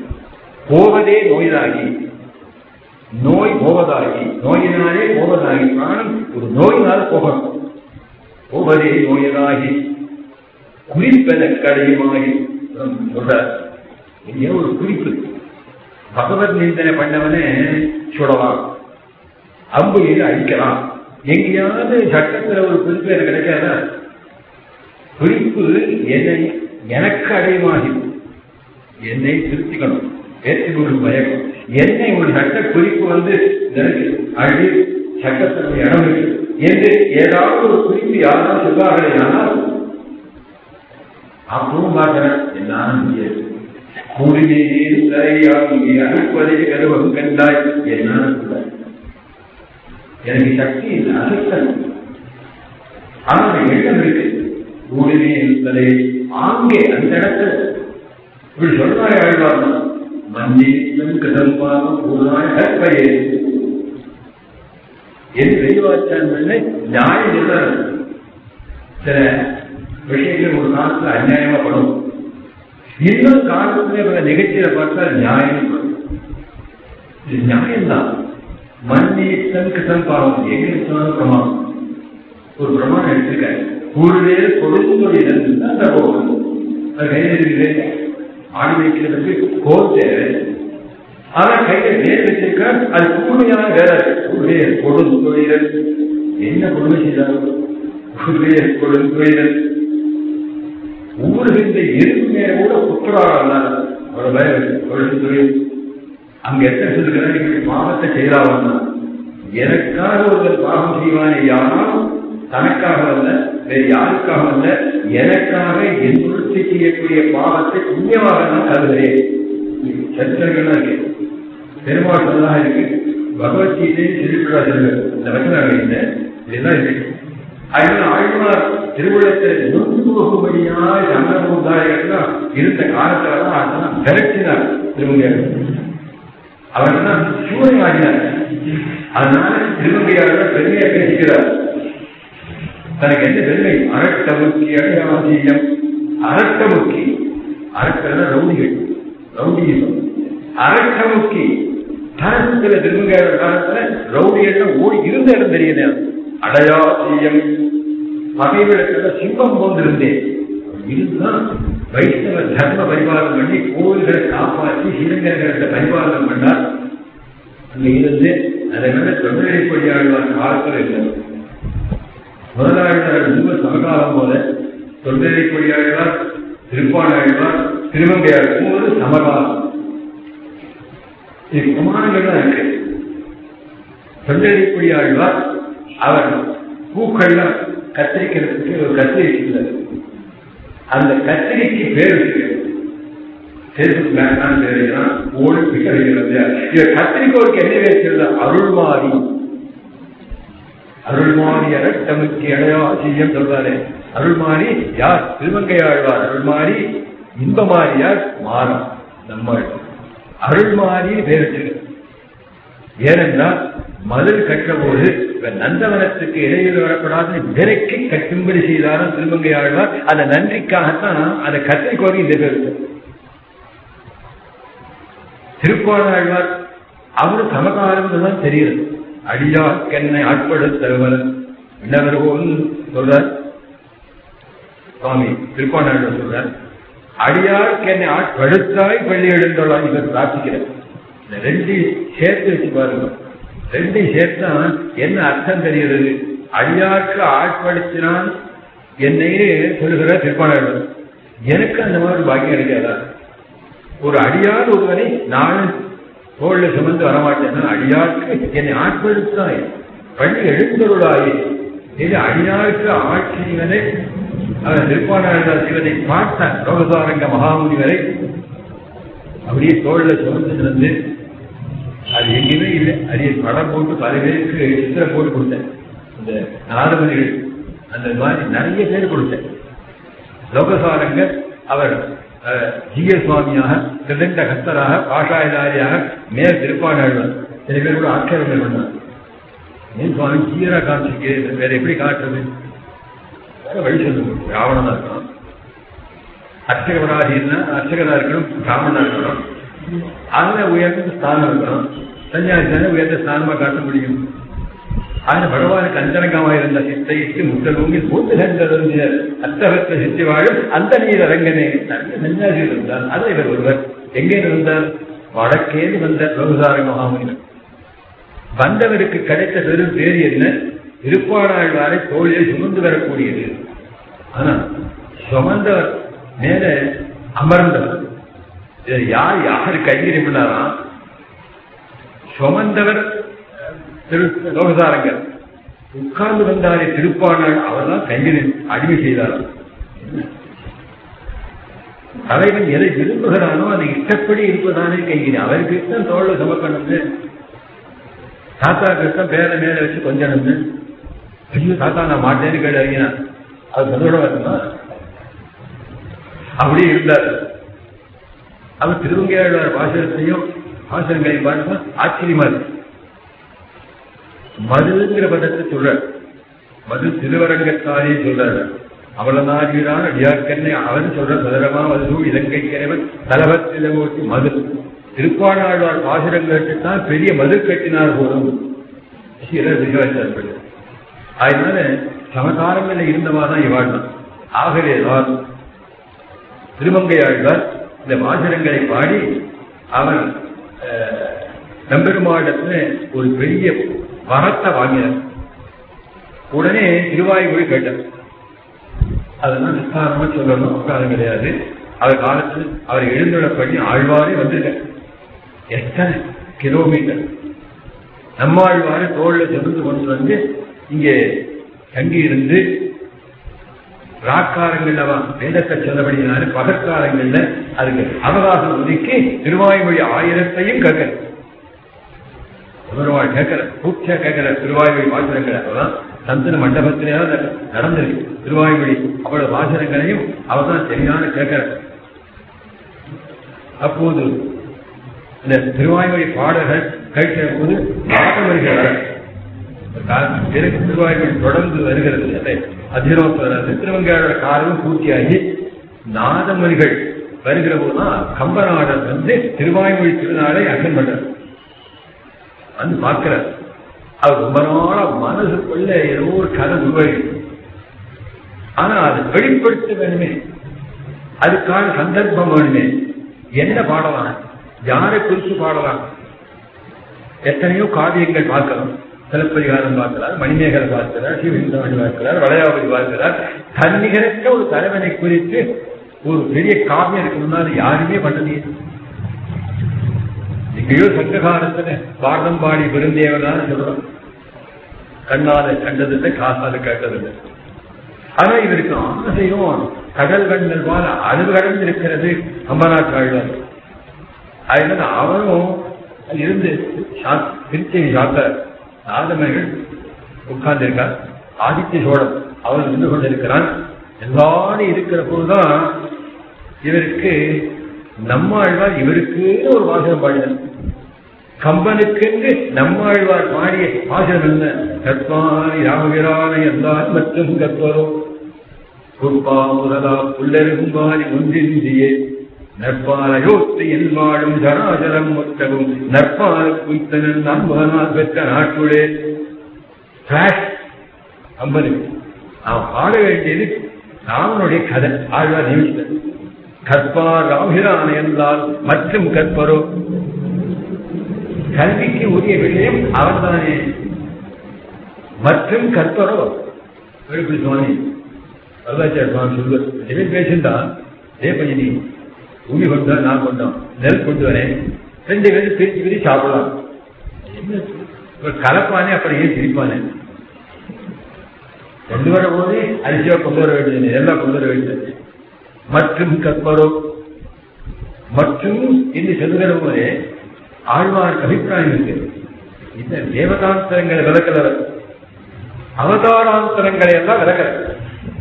போவதே நோயதாகி நோய் போவதாகி நோயினாலே போவதாகி பிராணம் ஒரு நோயினால் போகணும் போவதே நோயதாகி குறிப்பென கடையுமாகி. சொல்ற இங்கே ஒரு குறிப்பு பகவத் நிந்தனை பண்ணவனே சுடலாம் அம்புலியில் அடிக்கலாம். எங்கேயாவது சட்டத்துல ஒரு குறிப்பு எனக்கு கிடைக்காத? குறிப்பு என்னை எனக்கு அடையுமாகி என்னை திருத்திக்கணும். ஏற்றுக்கொள்ளும் பயக்கம் என்னை ஒரு சட்ட குறிப்பு வந்து எனக்கு அழி சட்டத்தினுடைய இடம் இருக்கு என்று ஏதாவது ஒரு குறிப்பு யாராவது சொல்வார்களே ஆனால் அப்பவும் பார்க்கிறேன் என்னாலும் முடியாது. கூடினேன் தலையாகி கருவம் கண்டாய் என்னால கூடாது எனக்கு சக்தி இல்லை அசத்தன் ஆனால் எண்ணம் இருக்கு. ஆங்கே அந்த இடத்துல. இப்படி சொல்றாய் மஞ்சள் கதம்பாக பூர்ணாய் கற்பையே. என் தெய்வாச்சான் நியாயம் இல்லை சில விஷயங்கள் ஒரு காலத்துல அநியாயமா படும். இன்னும் காலத்துல பல நிகழ்ச்சியில பார்த்தா நியாயம் படும். இது நியாயம்தான். மண்ணி சங்கதம் பாவம் எங்க சொன்ன பிரமாணம். ஒரு பிரமாணம் எடுத்திருக்காரு. கூடுதே கொடுங்கொழி தான் அந்த போகும் அது கையில் ஆடி வைக்கிறதுக்கு கோல் தேவை. ஆனா கையில வேர் வச்சிருக்க அது கூர்மையான வேலை கூடுதே கொடுங்கொழிகள் என்ன கொடுமை செய்தாலும் கூடுதே கொடுங்கொழிகள் ஊருகின்ற எருமை மேல கூட குற்றவாளர் அவ்வளவு பயம் கொடுங்கொழில் அங்க எத்தனை சொல்லுகிறார் இப்படி பாவத்தை செய்யலாமா எனக்காக ஒருவர் பாகம் செய்வானே யாரும் தனக்காக அல்ல வேறு யாருக்காக அல்ல எனக்காக என்னுள் செய்யக்கூடிய பாவத்தை புண்ணியமாக நான் கருதுகிறேன். சரித்திரங்கள்லாம் இருக்கு. பெருமாள் சொல்லலாம் இருக்கு. பகவத்கீதையும் திருவிழா சொல்லுங்க இந்த வசனம் இதெல்லாம் இருக்கு. அதனால ஆழ்வார் திருவிழத்தை நொந்து போகும்படியாய் சந்தர்ப்பதாயகெல்லாம் இருந்த காலத்துல தான் அதெல்லாம் விரட்டினார் திருமங்கையார் அவர் தான் சூறையாடினார். அதனால திருமங்கையாளர் பெருமையா பேசுகிறார். தனக்கு என்ன பெருமை? அடையாதீயம் அடையாசியம் அரட்டமுக்கி அரட்டன ரவுடிகள். ரவுடியம் அரட்டமுக்கி தரத்துல திருமங்கையாளர் காலத்துல ரவுடிகள் ஓடி இருந்த இடம் தெரியல அடையாதீயம் பகைவிடத்துல சிம்பம் போந்திருந்தேன் இதுதான் வைஷ்ணவ தர்ம பரிபாலனம் பண்ணி கோவில்களை காப்பாற்றி இளைஞர்களிட பரிபாலனம் பண்ணார். அங்க இருந்து அதை விட தொண்டரை பொடியாழ்வார் காலத்தில் இல்லை. முதலாழ்வார் ரொம்ப சமகாலம் போல தொண்டரை பொடியாழ்வார் திருப்பாணாழ்வார் திருமங்கையார் மூணு சமகாலம். இது பிரமாணங்கள் தான் இருக்கு. தொண்டரை பொடியாழ்வார் அவர் பூக்கள்லாம் கத்திரிக்கிறதுக்கு ஒரு கத்திரி வச்சிருந்தார் அந்த கத்திரிக்கு பேர் இருக்கு. பேசுக்கு வேண்டாம் பேருதான் ஓடு பிக்கிறது கத்திரிக்கோருக்கு என்ன பேசுறது அருள்மாரி அருள்மாரி அரட்டமுக்கு இடையா செய்யம் சொல்றாரு அருள்மாறி யார்? திருமங்கையாழ்வார் அருள்மாரி இன்பமாரி யார் மாறம் நம்ம அருள்மாறி வேறு ஏனென்றால் மதில் கட்டபோது நந்தவனத்துக்கு இடையில் வரக்கூடாது விலைக்கு கட்டும்படி செய்தாலும் திருமங்கை ஆழ்வார் அந்த நன்றிக்காகத்தான் அதை கோரி இந்த பேர் திருக்கோணாழ்வார் அவரு சமகாலம் தான் தெரியுது அடியா கண்ணை ஆட்படுத்தவர் விண்ணவர் சொல்றார். சுவாமி திருப்பாணாழ்வார் சொல்றார். அடியாருக்கு என்னை ஆட்படுத்தாய் பள்ளி எழுந்தோலாம் இவர் பிரார்த்திக்கிறார். இந்த ரெண்டு சேர்த்து வச்சு பாருங்க. ரெண்டு சேர்த்தா என்ன அர்த்தம் தெரிகிறது? அடியாருக்கு ஆட்படுத்தினான் என்னையே சொல்லுகிற திருப்பாளர்கள் எனக்கு அந்த மாதிரி பாக்கியம் கிடைக்காதா? ஒரு அடியார் ஒருவனை நானும் தோல்ல சுமந்து வரமாட்டேன் அடியாருக்கு என்னை ஆட்படுத்தாய் பள்ளி எழுந்தருளாயே இது அடியாருக்கு ஆட்சிவனை அவர் திருப்பாளர்கள் சிவனை பார்த்தான் லோகசாரங்க மகாமுனிவரை. அப்படியே தோல்ல சுமந்து நடந்து அது எங்கேயுமே இல்லை. அரிய படம் போட்டு பல பேருக்கு சித்திரம் போட்டு கொடுத்தேன். இந்த நாதமணிகள் அந்த மாதிரி நிறைய பேர் கொடுத்தேன். லோகசாரங்க அவர் ஜிய சுவாமியாக திருதண்ட கஸ்தராக பாஷாயதாரியாக மேல் திருப்பாணாழ்வார் சில பேர் கூட ஆட்சேபங்கள் பண்ணார் ஏன் சுவாமி கீரா காமிச்சிருக்கே வேற எப்படி காட்டுறது? வேற வழி சொல்லுங்க. ராவணனா இருக்கணும். அர்ச்சகவராதின்னா அர்ச்சகனா இருக்கணும் பிராமணனா இருக்கணும். அதுல உயர்ந்த ஸ்தானம் இருக்கணும். சன்னியாசி தானே உயர்ந்த ஸ்தானமா காட்ட முடியும். ஆனா பகவானுக்கு அந்தரங்கமாக இருந்த சித்தைக்கு முத்தலூங்கி மூத்து கண்டறிந்த அத்தகத்த சித்தி வாழும் அந்த நீர் அரங்கனே நல்ல சன்னியாசி இருந்தார். அது இவர் ஒருவர் எங்கே இருந்தார்? வடக்கே வந்த பிரபுசார மகாமுனிவர். வந்தவருக்கு கிடைத்த பெரும் பேர் என்ன? இருப்பாடாழ்வாரை தோழியை சுமந்து வரக்கூடியது. ஆனா சுமந்தவர் மேல அமர்ந்தவர். யார் யார் யாரு சுமந்தவர் திரு உட்கார்ந்து வந்தாரே திருப்பானாள் அவர்தான் கைவினை அடிமை செய்தார். தலைவன் எதை விரும்புகிறானோ அதை இஷ்டப்படி இருப்பதானே கைவினை அவருக்கு தான் தோல்ல சமக்கணும்னு. தாத்தா கிருஷ்ணன் பேர மேல வச்சு கொஞ்சம் ஐயோ தாத்தா நான் மாட்டேன்னு கேட்டு அறியா அது சந்தோஷம் வருமா அப்படியே இருந்தார். அவர் திருவங்கையாழ்வார் பாசனத்தையும் பாசனங்களையும் பார்த்தா ஆச்சரியமா இருக்கு. மதுங்கிற பதத்தை சொல்ற. மது திருவரங்கத்தாரே சொல்றாரு. அவளநாடியரான அடியாக்கண்ணை அவன் சொல்ற சதரமா மது இலங்கை கிழவன் தலபத்திலமூர்த்தி மது. திருப்பாணாழ்வார் பாசுரம் கேட்டுத்தான் பெரிய மது கட்டினார் போதும் விசுவாசார்கள் அதனால சமகாலங்களில் இருந்தவா தான் இவாள் தான் ஆகவேதான் திருமங்கையாழ்வார் இந்த பாசுரங்களை பாடி அவன் நம்பெருமாடத்துல ஒரு பெரிய வரத்தை வாங்கினார். உடனே திருவாய்மொழி கேட்டார். அதெல்லாம் விஸ்தாரமா சொல்லணும் உட்காரம் கிடையாது. அவர் காலத்தில் அவர் எழுந்துள்ள பண்ணி ஆழ்வாரே வந்திருக்க எத்தனை கிலோமீட்டர் நம்மாழ்வாரு தோல்ல சென்று கொண்டு வந்து இங்கே தங்கி இருந்து ராக்காரங்கள்ல வேதத்தை சொன்னபடினால பகற்காரங்கள்ல அதுக்கு அவகாசம் ஒதுக்கி திருவாய்மொழி ஆயிரத்தையும் கேட்கல பெருமாள் கேட்கல கூச்சா கேட்கல திருவாய்மொழி வாசனங்கள் அவதான் சந்தன மண்டபத்திலேயாவது நடந்திருக்கு திருவாய்மொழி அவ்வளவு வாசனங்களையும் அவதான் சரியான கேட்கல அப்போது இந்த திருவாய்மொழி பாடல்கள் கேட்கிற போது நாதமொழிகள் வர. பிறகு திருவாய்மொழி தொடர்ந்து வருகிறது. அதை அதிரோத்தர திருவங்கையோட காரணம் பூர்த்தியாகி நாதமொழிகள் வருகிற போதுதான் கம்பநாடர் வந்து திருவாய்மொழி திருநாளை அட்டன் பண்றார். வந்து பார்க்கிறார். அவர் ரொம்ப நாளா மனசுக்குள்ள ஏதோ ஒரு கதை உருவாகி ஆனா அதை வெளிப்படுத்த வேணுமே. அதுக்கான சந்தர்ப்பம் வேணுமே. என்ன பாடலாம்? யாரை குறித்து பாடலாம்? எத்தனையோ காவியங்கள் பார்க்கலாம். சிலப்பதிகாரம் பார்க்கிறார் மணிமேகரை பார்க்கிறார் சிவசிந்தாமணி பார்க்கிறார் வளையாபதி பார்க்கிறார். தன்னிகரற்ற ஒரு தலைவனை குறித்து ஒரு பெரிய காவியம் இருக்கணும்னா அது யாருமே பண்ணலையே எங்கேயோ சங்ககாலத்துல பாரதம் பாடி பெருந்தேவதான் சொல்றோம். கண்ணால கண்டதில்லை காசால கேட்டதில்லை ஆனா இவருக்கு ஆசையும் கடல் கண்ணல் போல அளவு கடந்து இருக்கிறது அம்பநாட்டு ஆழ்வார் அதனால அவரும் இருந்து திருச்சி சாத்த நாதமர்கள் உட்கார்ந்து இருக்கார் ஆதித்ய சோழன் அவன் நின்று கொண்டிருக்கிறான். எல்லாரும் இருக்கிற போதுதான் இவருக்கு நம்மாழ்வார் இவருக்கு ஒரு வாசகம் பாடினார். கம்பனுக்கென்று நம்மாழ்வார் பாடிய வாசகம் என்ன? கற்பாரி ராமகிரான எல்லாரும் மற்றும் கற்பரும். குப்பா முதலா புல்லருகும்பாரி ஒன்றின்றியே நற்பாலையோத்தியில் வாழும் ஜராஜரம் மொத்தவும். நற்பால குய்த்தனன் நம்பனால் பெற்ற நாட்டுளே. அம்பனுக்கு நாம் பாட வேண்டியது ராமனுடைய கதை ஆழ்வார் நியமித்தது கற்பார் ராமிரான என்றால் மற்றும் கற்பரோ கல்விக்கு உரிய விஷயம் அவர்தானே? மற்றும் கற்பரோ? எழுப்பி சுவாமி? வரதாச்சார் சுவாமி சொல்லுவார் இதே பேசியிருந்தான் இதே பையனி உமி கொண்டா நான் கொண்டோம் நெல் கொண்டு வரேன். ரெண்டு பேரும் பிரிச்சு பிரிச்சு சாப்பிடலாம். என்ன? கலப்பானே அப்புறம் ஏன் சிரிப்பானே? கொண்டு வர போது அரிசியா கொண்டு வர வேண்டியது எல்லாம் கொண்டு வர வேண்டியது. மற்றும் கற்பரோ? மற்றும் என்று சொல்லுகிற போதே ஆழ்வார் அபிப்பிராயம் இருக்கு இந்த தேவதாந்தரங்களை விளக்கலவர் அவதாராந்தரங்களை எல்லாம் விளக்கல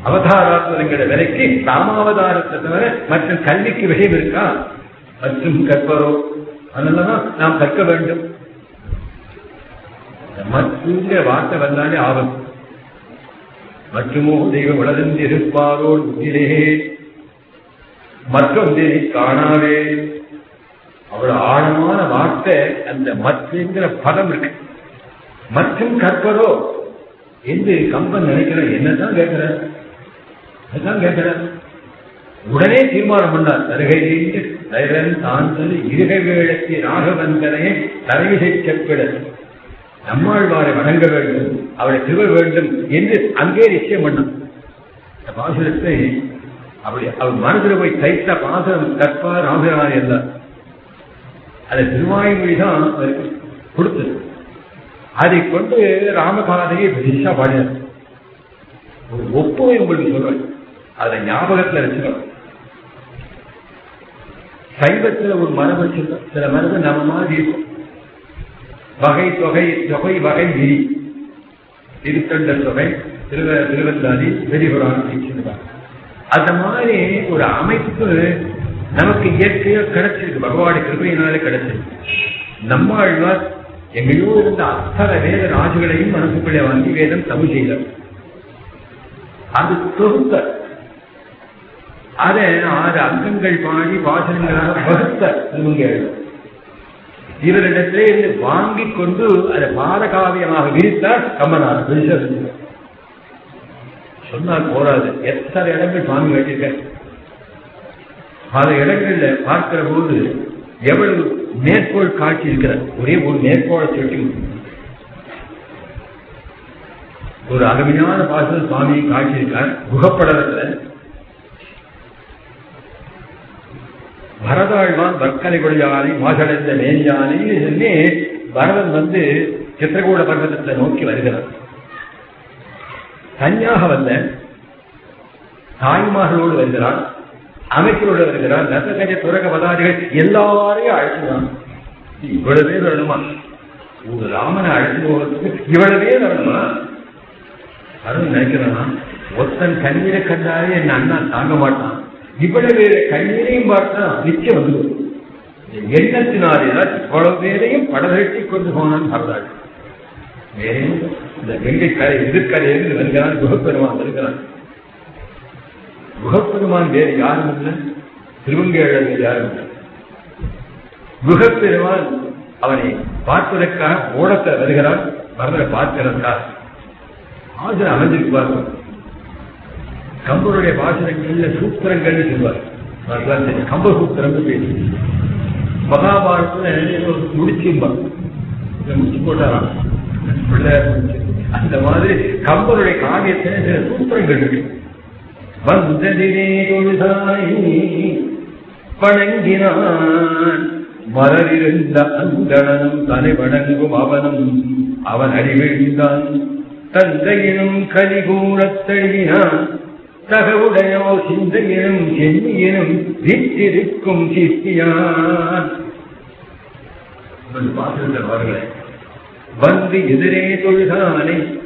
அவதாராந்தரங்களை விலக்கி ராமாவதாரத்தை தவிர மற்றும் கல்விக்கு விஷயம் இருக்கா? மற்றும் கற்பரோ? அதனாலதான் நாம் கற்க வேண்டும். மற்றுங்கிற வார்த்தை வந்தாலே ஆபத்து. மற்றுமோ தெய்வம் உலகந்து இருப்பாரோ உயிரே தேவி காணாவே அவ்வளவு ஆழமான வார்த்தை அந்த மத்துங்கிற பதம் இருக்கு. மற்றும் கற்பதோ? என்று கம்பன் நினைக்கிற என்னதான் கேட்கிற அதுதான் கேட்கிற உடனே தீர்மானம் பண்ணார். தருகை தைரன் தான் தரு இருகை வேளத்தி ராகவந்தனையே தலைவிசை செப்பிட. நம்மாழ்வாரை வணங்க வேண்டும் அவரை திருவ வேண்டும் என்று அங்கே நிச்சயம் பண்ணான் இந்த பாசுரத்தை அப்படி அவர் மனதில் போய் தைத்த பாசுரம் கற்பா ராமராணி என்றார். அதை திருவாய்மொழி தான் அவருக்கு கொடுத்தது. அதை கொண்டு ராமகாதையை பெருசா பாடினார். ஒரு ஒப்புமை உங்களுக்கு சொல்றேன். அதை ஞாபகத்துல வச்சுக்கணும். சைவத்துல ஒரு மரபு சொல்லும் சில மரபு நம்ம மாதிரி இருக்கும். வகை தொகை தொகை வகை விரி திருத்தண்ட தொகை திருவ திருவந்தாதி வெறிபுராணம் அந்த மாதிரி ஒரு அமைப்பு நமக்கு இயற்கையா கிடைச்சிருக்கு. பகவானுடைய கிருபையினாலே கிடைச்சிருக்கு. நம்மாழ்வார் எங்கேயோ இருந்த அத்தனை வேத ராஜுகளையும் மனசுக்குள்ளே வாங்கி வேதம் தமிழ் செய்தார். அது தொகுத்த. அதை ஆறு அங்கங்கள் பாடி வாசனங்களாக வகுத்த இவங்க. இவரிடத்திலே இருந்து வாங்கி கொண்டு அதை பாதகாவியமாக விரித்தார் கம்மனார் சொன்னால் போராது. எத்தனை இடங்கள் சுவாமி வச்சிருக்க பல இடங்கள்ல பார்க்கிற போது எவ்வளவு மேற்கோள் காட்சி இருக்கிறது. ஒரே ஒரு மேற்கோளை சொல்லி ஒரு அருமையான பாசல் சுவாமியை காட்சியிருக்கார் குகப்படத்துல பரதாழ்வான் வர்க்கலை கொடியானை மாசடைந்த மேனியானை சொல்லி பரதன் வந்து சித்திரகூட பர்வதத்தை நோக்கி வருகிறார். தனியாக வந்த தாய்மார்களோடு வருகிறான் அமைச்சரோடு வருகிறார். ரசகஜ துறக பதாதிகள் எல்லாரையும் அழைச்சுதான் இவ்வளவே வரணுமா? ஒரு ராமனை அழைச்சு போகிறதுக்கு இவ்வளவே வரணுமா? அருண் நினைக்கிறானா ஒத்தன் கண்ணீரை கண்டாலே என் அண்ணா தாங்க மாட்டான். இவ்வளவு கண்ணீரையும் பார்த்தா நிச்சயம் வந்து எண்ணத்தினாலேதான் இவ்வளவு பேரையும் படகட்டி கொண்டு போனான் பரதாள் மேலும் இந்த வெங்கை கரை எதிர்கரையிலிருந்து வருகிறான் குகப்பெருமான் வருகிறான். குகப்பெருமான் வேறு யாரும் இல்லை. திருவங்கேழர்கள் யாரும் இல்லை. குகப்பெருமான் அவனை பார்ப்பதற்காக ஓடத்தை வருகிறான் வரதை பார்க்கிறதற்காக. ஆசிரியர் அமைஞ்சிருப்பார்கள் கம்பருடைய பாசனங்கள்ல சூத்திரங்கள்னு சொல்வார் கம்ப சூத்திரம் பேசி மகாபாரத்துல முடிச்சும்பார் முடிச்சு போட்டாராம். அந்த மாதிரி கம்பருடைய காவியத்தை சில சூத்திரங்கள் இருக்கு. வந்ததிலே தொழுதாய் வணங்கினான். மலரிருந்த அந்தணனும் தலை வணங்கும் அவனும் அவன் அறிவிழ்ந்தான் தந்தையினும் கலிகூரத் தழுவினான். தகவுடையோ சிந்தையினும் சென்னியினும் விற்றிருக்கும் சித்தியான் பாசுகிறவர்களே வந்து எதிரே தொழுதானே.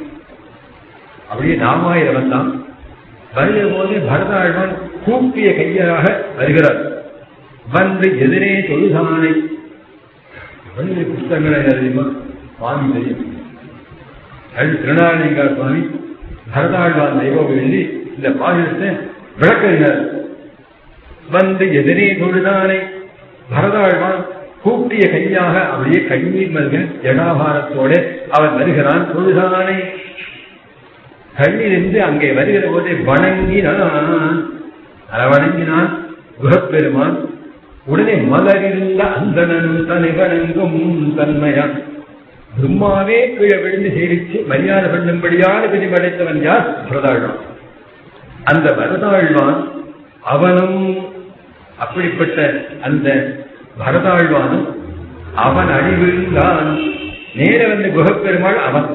அப்படியே நாமாயிரவன் தான். வருகிற போது பரதாழ்வன் கூப்பிய கையாக வருகிறார். வந்து எதிரே தொழுதானை. புத்தகங்களை அறியுமா? சுவாமி தெரியும். அது திருநாளிங்கா சுவாமி பரதாழ்வான் தெய்வம் எழுதி இந்த பாகிரத்தை விளக்கினார் வந்து எதிரே தொழுதானை. பரதாழ்வான் கூப்பிய கையாக அப்படியே கண்ணீர் மல்க ஜடாபாரத்தோட அவன் வருகிறான் தொழுதானை. கண்ணிலிருந்து அங்கே வருகிற போது வணங்கினான். வணங்கினான் குகப்பெருமான் உடனே மலரிருந்த அந்தனனும் தன்னை வணங்கும் தன்மையான். பிரம்மாவே கீழே விழுந்து சேரிச்சு மரியாதை பண்ணும்படியான விதி படைத்தவன் யார்? பரதாழ்வான் அந்த பரதாழ்வான் அவனும் அப்படிப்பட்ட அந்த வரதாழ்வானும் அவன் அடிவிழுந்தான் நேர வந்த குகப்பெருமாள் அவன்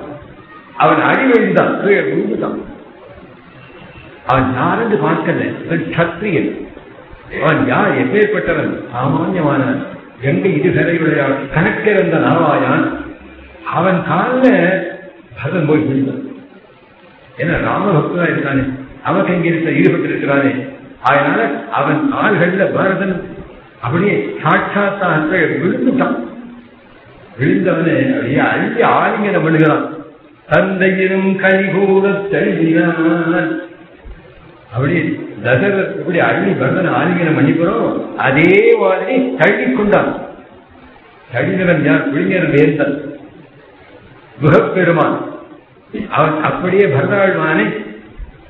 அவன் அழிவெழுந்தான் கீழே விழுந்துதான் அவன் யாரென்று பார்க்கல. சத்திரியன். அவன் யார்? எப்பேற்பட்டவன்? சாமான்யமானவன் கங்கை இதுகரையுடையான் கணக்கிறந்த நாவாயான். அவன் காலில் பரதன் போய் விழுந்தான். ஏன்னா ராமபக்தா இருக்கானே அவன் இங்கிருந்த ஈடுபட்டிருக்கிறானே? அதனால அவன் கால்கள்ல பரதன் அப்படியே சாட்சாத்தாக விழுந்துட்டான். விழுந்தவனே அப்படியே அழுதி ஆளுங்க பண்ணுகிறான் தந்தையினும் கைகூட தழுவினான் அப்படி தசரத் இப்படி அள்ளி பரதன் ஆலிங்கனம் பண்ணிக்கிறோம் அதே மாதிரி தள்ளி கொண்டான். தள்ளினவன் யார்? புளிஞர் வேந்தன். முகப்பெருமான். அவன் அப்படியே பரதாழ்வானை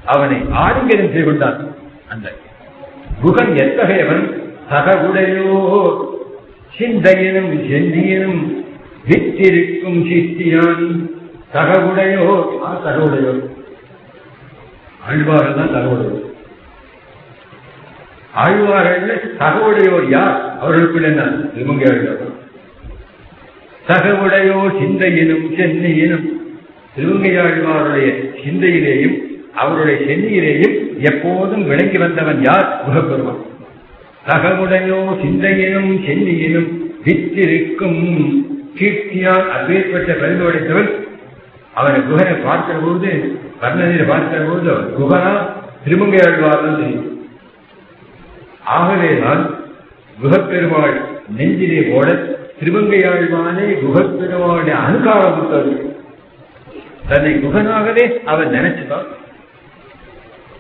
அவனை ஆலிங்கனம் செய்து கொண்டான். அந்த குகன் எத்தகையவன்? சகவுடையோ சிந்தையனும் செந்தியனும் வித்திருக்கும் சித்தியான். சகவுடையோ ஆ சகவுடையோ ஆழ்வார்கள் தான் தகவுடையோர். ஆழ்வார்கள் தகவுடையோர் யார்? அவர்களுக்குள் என்ன? திருமங்கை ஆழ்வார் சகவுடையோ சென்னையிலும் சென்னையினும் திருவங்கையாழ்வாருடைய சிந்தையிலேயும் அவருடைய சென்னையிலேயும் எப்போதும் விளங்கி வந்தவன் யார்? முகப்பெருமான் சகவுடையோ சிந்தையினும் சென்னியினும் வித்திருக்கும் கீர்த்தியால் அப்பேற்பட்ட பரிந்துரைத்தவன் அவரை குகரை குகனை பார்க்கிற போது கர்ணனை பார்க்கிற பொழுது அவன் குகனா திருமங்கையாழ்வார் தெரியும் ஆகவேதான் குகப்பெருமாள் நெஞ்சிலே போட திருமங்கையாழ்வானே குகப்பெருமாளுடைய அனுகாரம் கொடுத்தது. தன்னை குகனாகவே அவன் நினைச்சுதான்.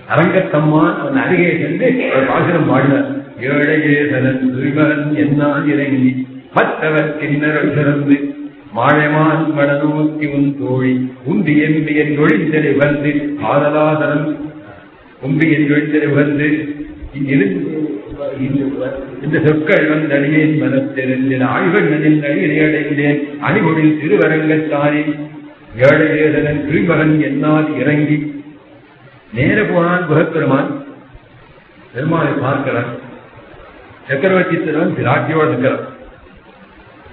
அரங்கத்தம்மான் அவன் அருகே சென்று அவர் பாசுரம் பாடினார். ஏழையே தனன் துரிமகன் என்னால் இறங்கி மற்றவர் கிண்ணர் சிறந்து மாழமான் மடநோக்கி உன் தோழி உண்டி என்பி என் வந்து ஆதலாதரம் உம்பி என் ஒழிந்தலை வந்து இந்த சொற்கள் வந்த அடியேன் மனத்திருந்தேன் ஆய்வண்ணனின் அடியனை அடைந்தேன். அணிகொடில் திருவரங்கத்தானே ஏழையேதனன் திருமகன் என்னால் இறங்கி நேர போனான் குகப்பெருமான் பெருமாளை பார்க்கிறான். சக்கரவர்த்தி திறன் பிராட்டியோடு இருக்கிறான்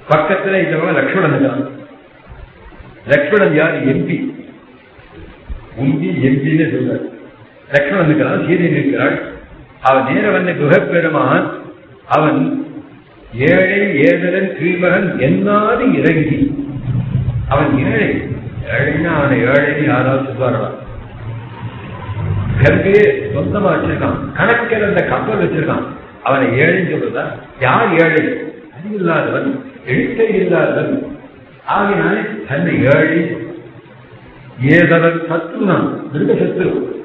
பக்கத்துல இந்த லக்ஷ்மணன் தான் லக்ஷ்மணன் யார்? எம்பி. உந்தி எம்பின்னு சொல்றார். லக்ஷ்மணனுக்கெல்லாம் இருக்கிறான் சீதை இருக்கிறாள். அவன் நேர வந்த குகப்பெருமான் அவன் ஏழை ஏதலன் கீழ்மகன் என்னாது இறங்கி. அவன் ஏழை. ஏழைன்னா அவனை ஏழைன்னு யாராவது சொல்வார்களா? கற்கையே சொந்தமா வச்சிருக்கான். கணக்கில் அந்த கப்பல் வச்சிருக்கான். அவனை ஏழைன்னு சொல்றதா? யார் ஏழை? இல்லாதவன் எழுத்தை இல்லாதவன். ஆகினாலே தன்னை ஏழை ஏதவன் சத்துனான் மிருக சத்து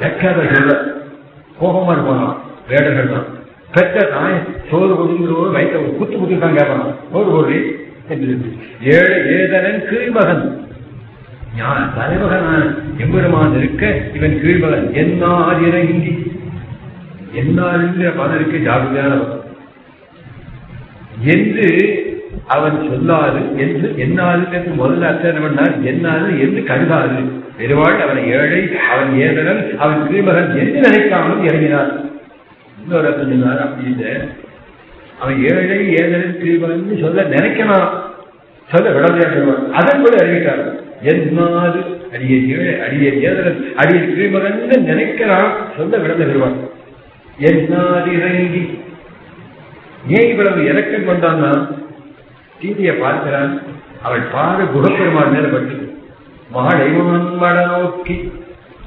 வைக்காத சொல்ற கோபமா இருப்பான்? வேடர்கள் தான். பெற்ற தாய் சோறு கொடுங்கிறோடு வைத்த குத்து குத்துதான் கேட்பான்? ஒரு ஒரு ஏழை ஏதனன் கீழ்மகன். ஞான தலைமகனான எம்பெருமான் இருக்க இவன் கீழ்மகன். என்னால் இறங்கி என்னால் பதம் இருக்க ஜாகிரதையான என்று அவன் சொல்லாது என்று என்னாது முதல்ல அர்த்தம் பண்ணார் என்னாது என்று கருதாது பெருவாள் அவன் ஏழை அவன் ஏதனன் அவன் திருமகன் என்று நினைக்காமல் இறங்கினார். இன்னொரு அர்த்தம் சொன்னார் அப்படி இல்லை. அவன் ஏழை ஏதனன் திருமகன் சொல்ல நினைக்கலாம் சொல்ல விடவில்லை அதன் கூட அறிவித்தார் என்னாது அடிய ஏழை அடிய ஏதனன் அடிய திருமகன் நினைக்கிறான் சொல்ல விடல பெறுவான் என்னாது இறங்கி? ஏன் இவ்வளவு இறக்கம் கொண்டான்னா? சீதையை பார்க்கிறான். அவள் பாத குகப்பெருமாள் மேல பட்டு மாடைவான் மட நோக்கி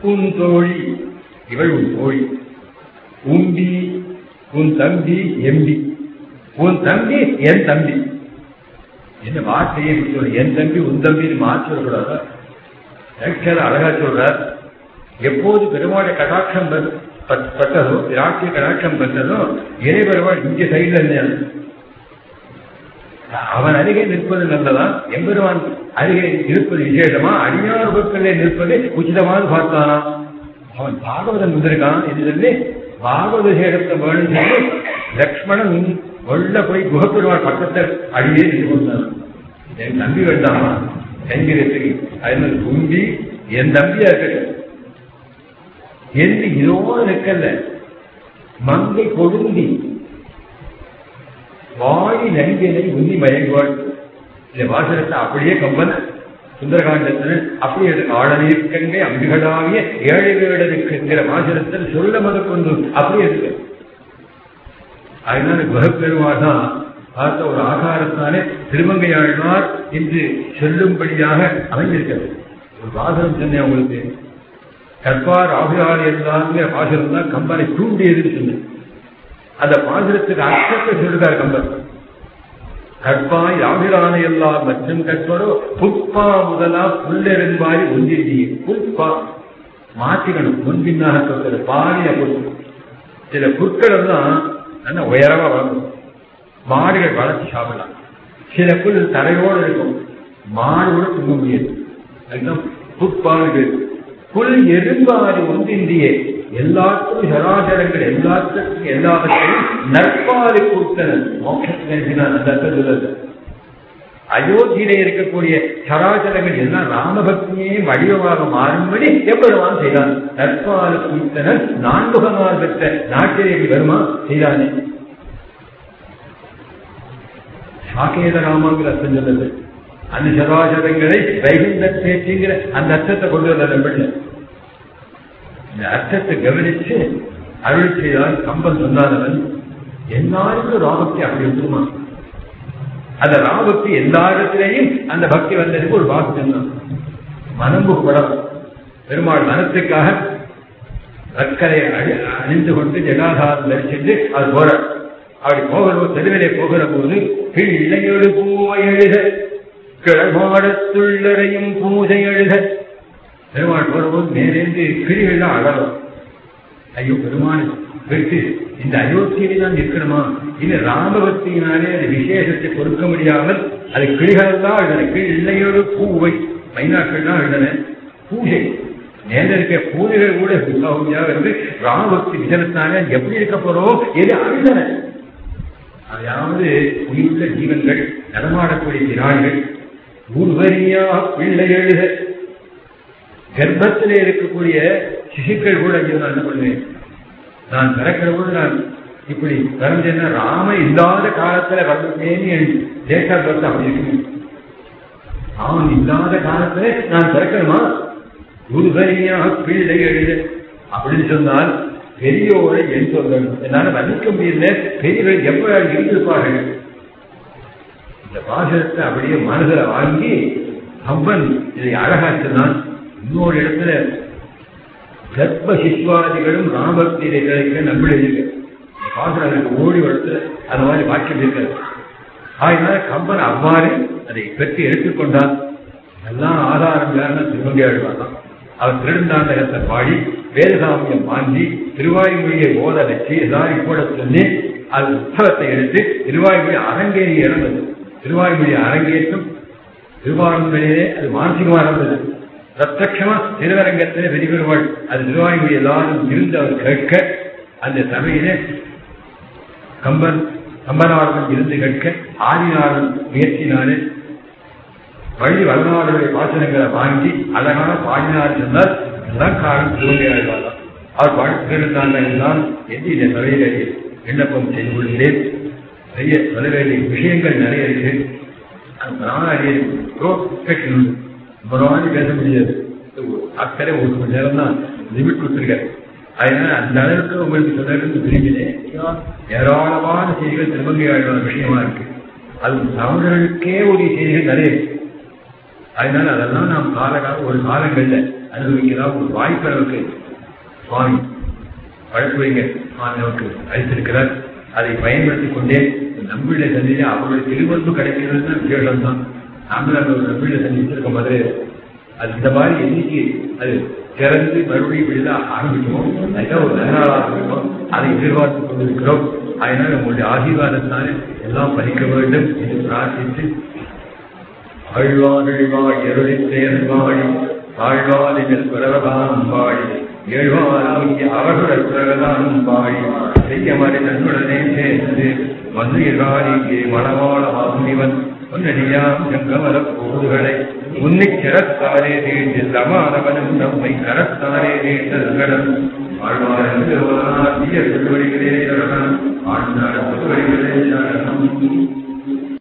உன் தோழி இவள் உன் தோழி. உம்பி உன் தம்பி எம்பி. உன் தம்பி என் தம்பி. என்ன வார்த்தையே சொல்ற? என் தம்பி உன் தம்பின்னு மாற்றி சொல்லக்கூடாதா? அழகா சொல்றார். எப்போது பெருமாளை கடாட்சம் பட்டதோ விராட்டிய கடாட்சம் பட்டதோ இறை இங்க சைடுல இருந்தேன் அவன் அருகே நிற்பது நல்லதா? எம்பெருமான் அருகே இருப்பது விசேஷமா? அடியார் பொருட்களே நிற்பது உச்சிதமாக பார்த்தானா? அவன் பாகவதன் வந்திருக்கான் என்று சொல்லி பாகவத விசேஷத்தை வேணும் சொல்லி லக்ஷ்மணன் உள்ள போய் குகப்பெருமாள் பக்கத்தை அடியே நின்று கொண்டான். என் தம்பி வேண்டாமா? கைங்கிறதுக்கு அதனால கும்பி என் தம்பியா இருக்கட்டும் என்று இதோடு இருக்கல்ல மங்கை கொடுந்தி வாழி நங்கினை உந்தி மயங்குவாள். இந்த வாசகத்தை அப்படியே கம்பன். சுந்தரகாண்டத்தில் அப்படி எனக்கு கங்கை அம்பிகளாகிய ஏழை வேடனுக்குங்கிற வாசகத்தில் சொல்ல மத கொண்டு அப்படியே இருக்கு. அதனால குகப்பெருமாள் தான் பார்த்த ஒரு ஆகாரத்தாலே திருமங்கையாழ்வார் என்று சொல்லும்படியாக அமைஞ்சிருக்கிறது ஒரு வாசகம் சொன்னேன் உங்களுக்கு. கற்பார் ஆபியார் என்றாங்கிற பாசுரம் தான் கம்பனை தூண்டியதுன்னு சொன்னேன் அந்த பாசுரத்துக்கு அர்த்தத்தை சொல்லுகிறார் கம்பன். கற்பாய் யாவிரான எல்லாம் மற்றும் கற்பரோ புட்பா முதலா புல்லெரும்பாய் ஒன்றிய புட்பா மாற்றிக்கணும் முன்பின்னாக சொல்றது பாரிய புல் சில புற்கள் எல்லாம் நல்ல உயரமா வளரும் மாடுகள் வளர்ச்சி சாப்பிடலாம். சில புல் தரையோடு இருக்கும். மாடு கூட தூங்க முடியாது. அதுதான் புட்பாடு புல் எறும்பாறு ஒன்றின்றியே எல்லாத்துக்கும் சராசரங்கள் எல்லாத்துக்கும் எல்லாவற்றையும் நற்பாறு கொடுத்தனர் மோட்சத்திற்கு நான் அயோத்தியிலே இருக்கக்கூடிய சராசரங்கள் எல்லாம் ராமபக்தியே வடிவமாக மாறும்படி எப்பெருமான் செய்தான். நற்பாறு குறித்தனர் நான்குகமால் பெற்ற நாட்டிலே வருமா செய்தானே. சாகேத ராமாங்கிற அர்த்தம் சொல்லது. அந்த சராசரங்களை வைகுந்த பேச்சுங்கிற அந்த அர்த்தத்தை கொண்டு வந்த நம்பிள்ள இந்த அர்த்தத்தை கவனிச்சு அருள் செய்தால் கம்பன் சொன்னாதவன் எல்லாருக்கும் ராபக்தி அப்படி இருக்குமா? அந்த ராபக்தி எல்லா இடத்திலையும் அந்த பக்தி வந்ததுக்கு ஒரு பாக்கியம் தான் மனம்பு படம் பெருமாள் மனத்துக்காக கற்கரை அழி அணிந்து கொண்டு ஜெகாதாரம் தரிசித்து அது போற. அப்படி போகிற தெருவிலே போகிற போது பிள்ளையொரு பூவை எழுத கிழமாடத்துள்ளரையும் பூஜை எழுத பெருமாள் போறபோது நேரேந்து கிளிகள்லாம் அழகும் ஐயோ பெருமாள் விட்டு. இந்த அயோத்தியிலே தான் இருக்கணுமா இது ராமபக்தியினாலே அது விசேஷத்தை கொடுக்க முடியாமல் அது கிளிகள் தான் எழுதன இல்லையோடு பூவை மைனாக்கள் தான் எழுதன பூஜை. நேர இருக்க பூஜைகள் கூட முடியாது இருந்து ராமபக்தி விசனத்தான எப்படி இருக்க போறோம் எது அழுதன அதாவது உயிருள்ள ஜீவன்கள் நடமாடக்கூடிய திராணிகள் உருவரியா பிள்ளை எழுத கர்ப்பத்திலே இருக்கக்கூடிய சிசுக்கள் கூட ஐயோ நான் என்ன பண்ணுவேன்? நான் பிறக்கிற போது நான் இப்படி பிறந்தேன்னா ராம இல்லாத காலத்துல பிறந்தேன்னு என் டேட்டா பர்த் அப்படி இருக்கு அவன் இல்லாத காலத்துல நான் பிறக்கணுமா? குருகரியா பிள்ளை எழுத அப்படின்னு சொன்னால் பெரியோரை என் சொல்லணும் என்னால வர்ணிக்க முடியல. பெரியவர்கள் எவ்வளவு இருந்திருப்பார்கள்? இந்த பாசத்தை அப்படியே மனதில் வாங்கி கம்பன் இதை அழகா இன்னொரு இடத்துல கர்ப்ப சிஸ்வாதிகளும் ராமபக்தியிலே கிடைக்க நம்மளுடைய ஓடி வளர்த்து அந்த மாதிரி வாக்கியம் இருக்காது அதனால கம்பன் அவ்வாறு அதை பெற்று எடுத்துக்கொண்டான் எல்லாம் ஆதாரம் யாருன்னா திருமங்கை ஆழ்வாதான் அவர் திருநாண்டகத்தை பாடி வேதசாமியம் வாங்கி திருவாய்மொழியை ஓத வச்சு எல்லாரும் கூட சொல்லி அது உற்சவத்தை எடுத்து திருவாய்மொழி அரங்கேறி இறந்தது திருவாய்மொழி அரங்கேற்றம் திருவாரூரிலே அது மானசிகமாக இருந்தது பிரத்யமா திருவரங்கத்திலே வெளிவருவாள். அது நிர்வாகிகள் எல்லாரும் இருந்து அவர் கேட்க அந்த சபையிலே கம்பன் கம்பநாடன் இருந்து கேட்க ஆதிநாடன் முயற்சினாலே வழி வளநாடுடைய வாசனங்களை வாங்கி அழகான பாடினார் சொன்னால் எல்லாம் காரணம். திருமையாழ்வாதான் அவர் வாழ்த்திருந்தாங்க என்றால் என்று இந்த சபையிலே விண்ணப்பம் செய்து கொள்கிறேன்? நிறைய சொல்ல வேண்டிய விஷயங்கள் நிறைய இருக்கு. ரொம்ப நாள் பேச முடியாது. அக்கறை ஒரு மணி நேரம் தான் லிமிட் கொடுத்துருக்காரு. அதனால அந்த அளவுக்கு உங்களுக்கு சொல்றது விரும்பினேன் ஏராளமான செய்திகள் திருமங்கையாளர் விஷயமா இருக்கு. அது தமிழர்களுக்கே ஒரு செய்திகள் நிறைய இருக்கு. அதனால அதெல்லாம் நாம் காலகால ஒரு காலங்கள்ல அனுபவிக்கலாம். ஒரு வாய்ப்பு நமக்கு சுவாமி வழக்குரைஞர் சுவாமி நமக்கு அளித்திருக்கிறார். அதை பயன்படுத்திக் கொண்டே நம்மளுடைய சந்தையில அவருடைய திருவன்பு கிடைக்கிறது விசேஷம் தான் நாங்கள் அந்த ஒரு நம்பிள்ளை சந்திச்சிருக்க மாதிரி அது இந்த மாதிரி எண்ணிக்கை அது திறந்து மறுபடியும் விழ ஆரம்பிக்கும். அதுதான் ஒரு நன்னாளாக இருக்கும் அதை எதிர்பார்த்து கொண்டிருக்கிறோம். அதனால் உங்களுடைய ஆசீர்வாதத்தால் எல்லாம் பலிக்க வேண்டும் என்று பிரார்த்தித்து ஆழ்வாழ்வாய் எருளி சேர்வாழி ஆழ்வாரிகள் பிறவதானம் பாடி ஏழ்வாராகிய அவர்கள் பிறவதானம் பாடி செய்ய மாதிரி நன்னுடனே சேர்ந்து மதுயிர்வாரிக்கு மணவாள வாசுனிவன் உன்னடியாம் செங்கமல போதுகளை உன்னிச்சிறத்தாரே நீண்டில் அமானவனும் நம்மை கரத்தாரே நீண்டல்கடம் ஆழ்வாரன் திருவனார் தீய திருவடிகளே சரணம் ஆழ்ந்தார் திருவடிகளே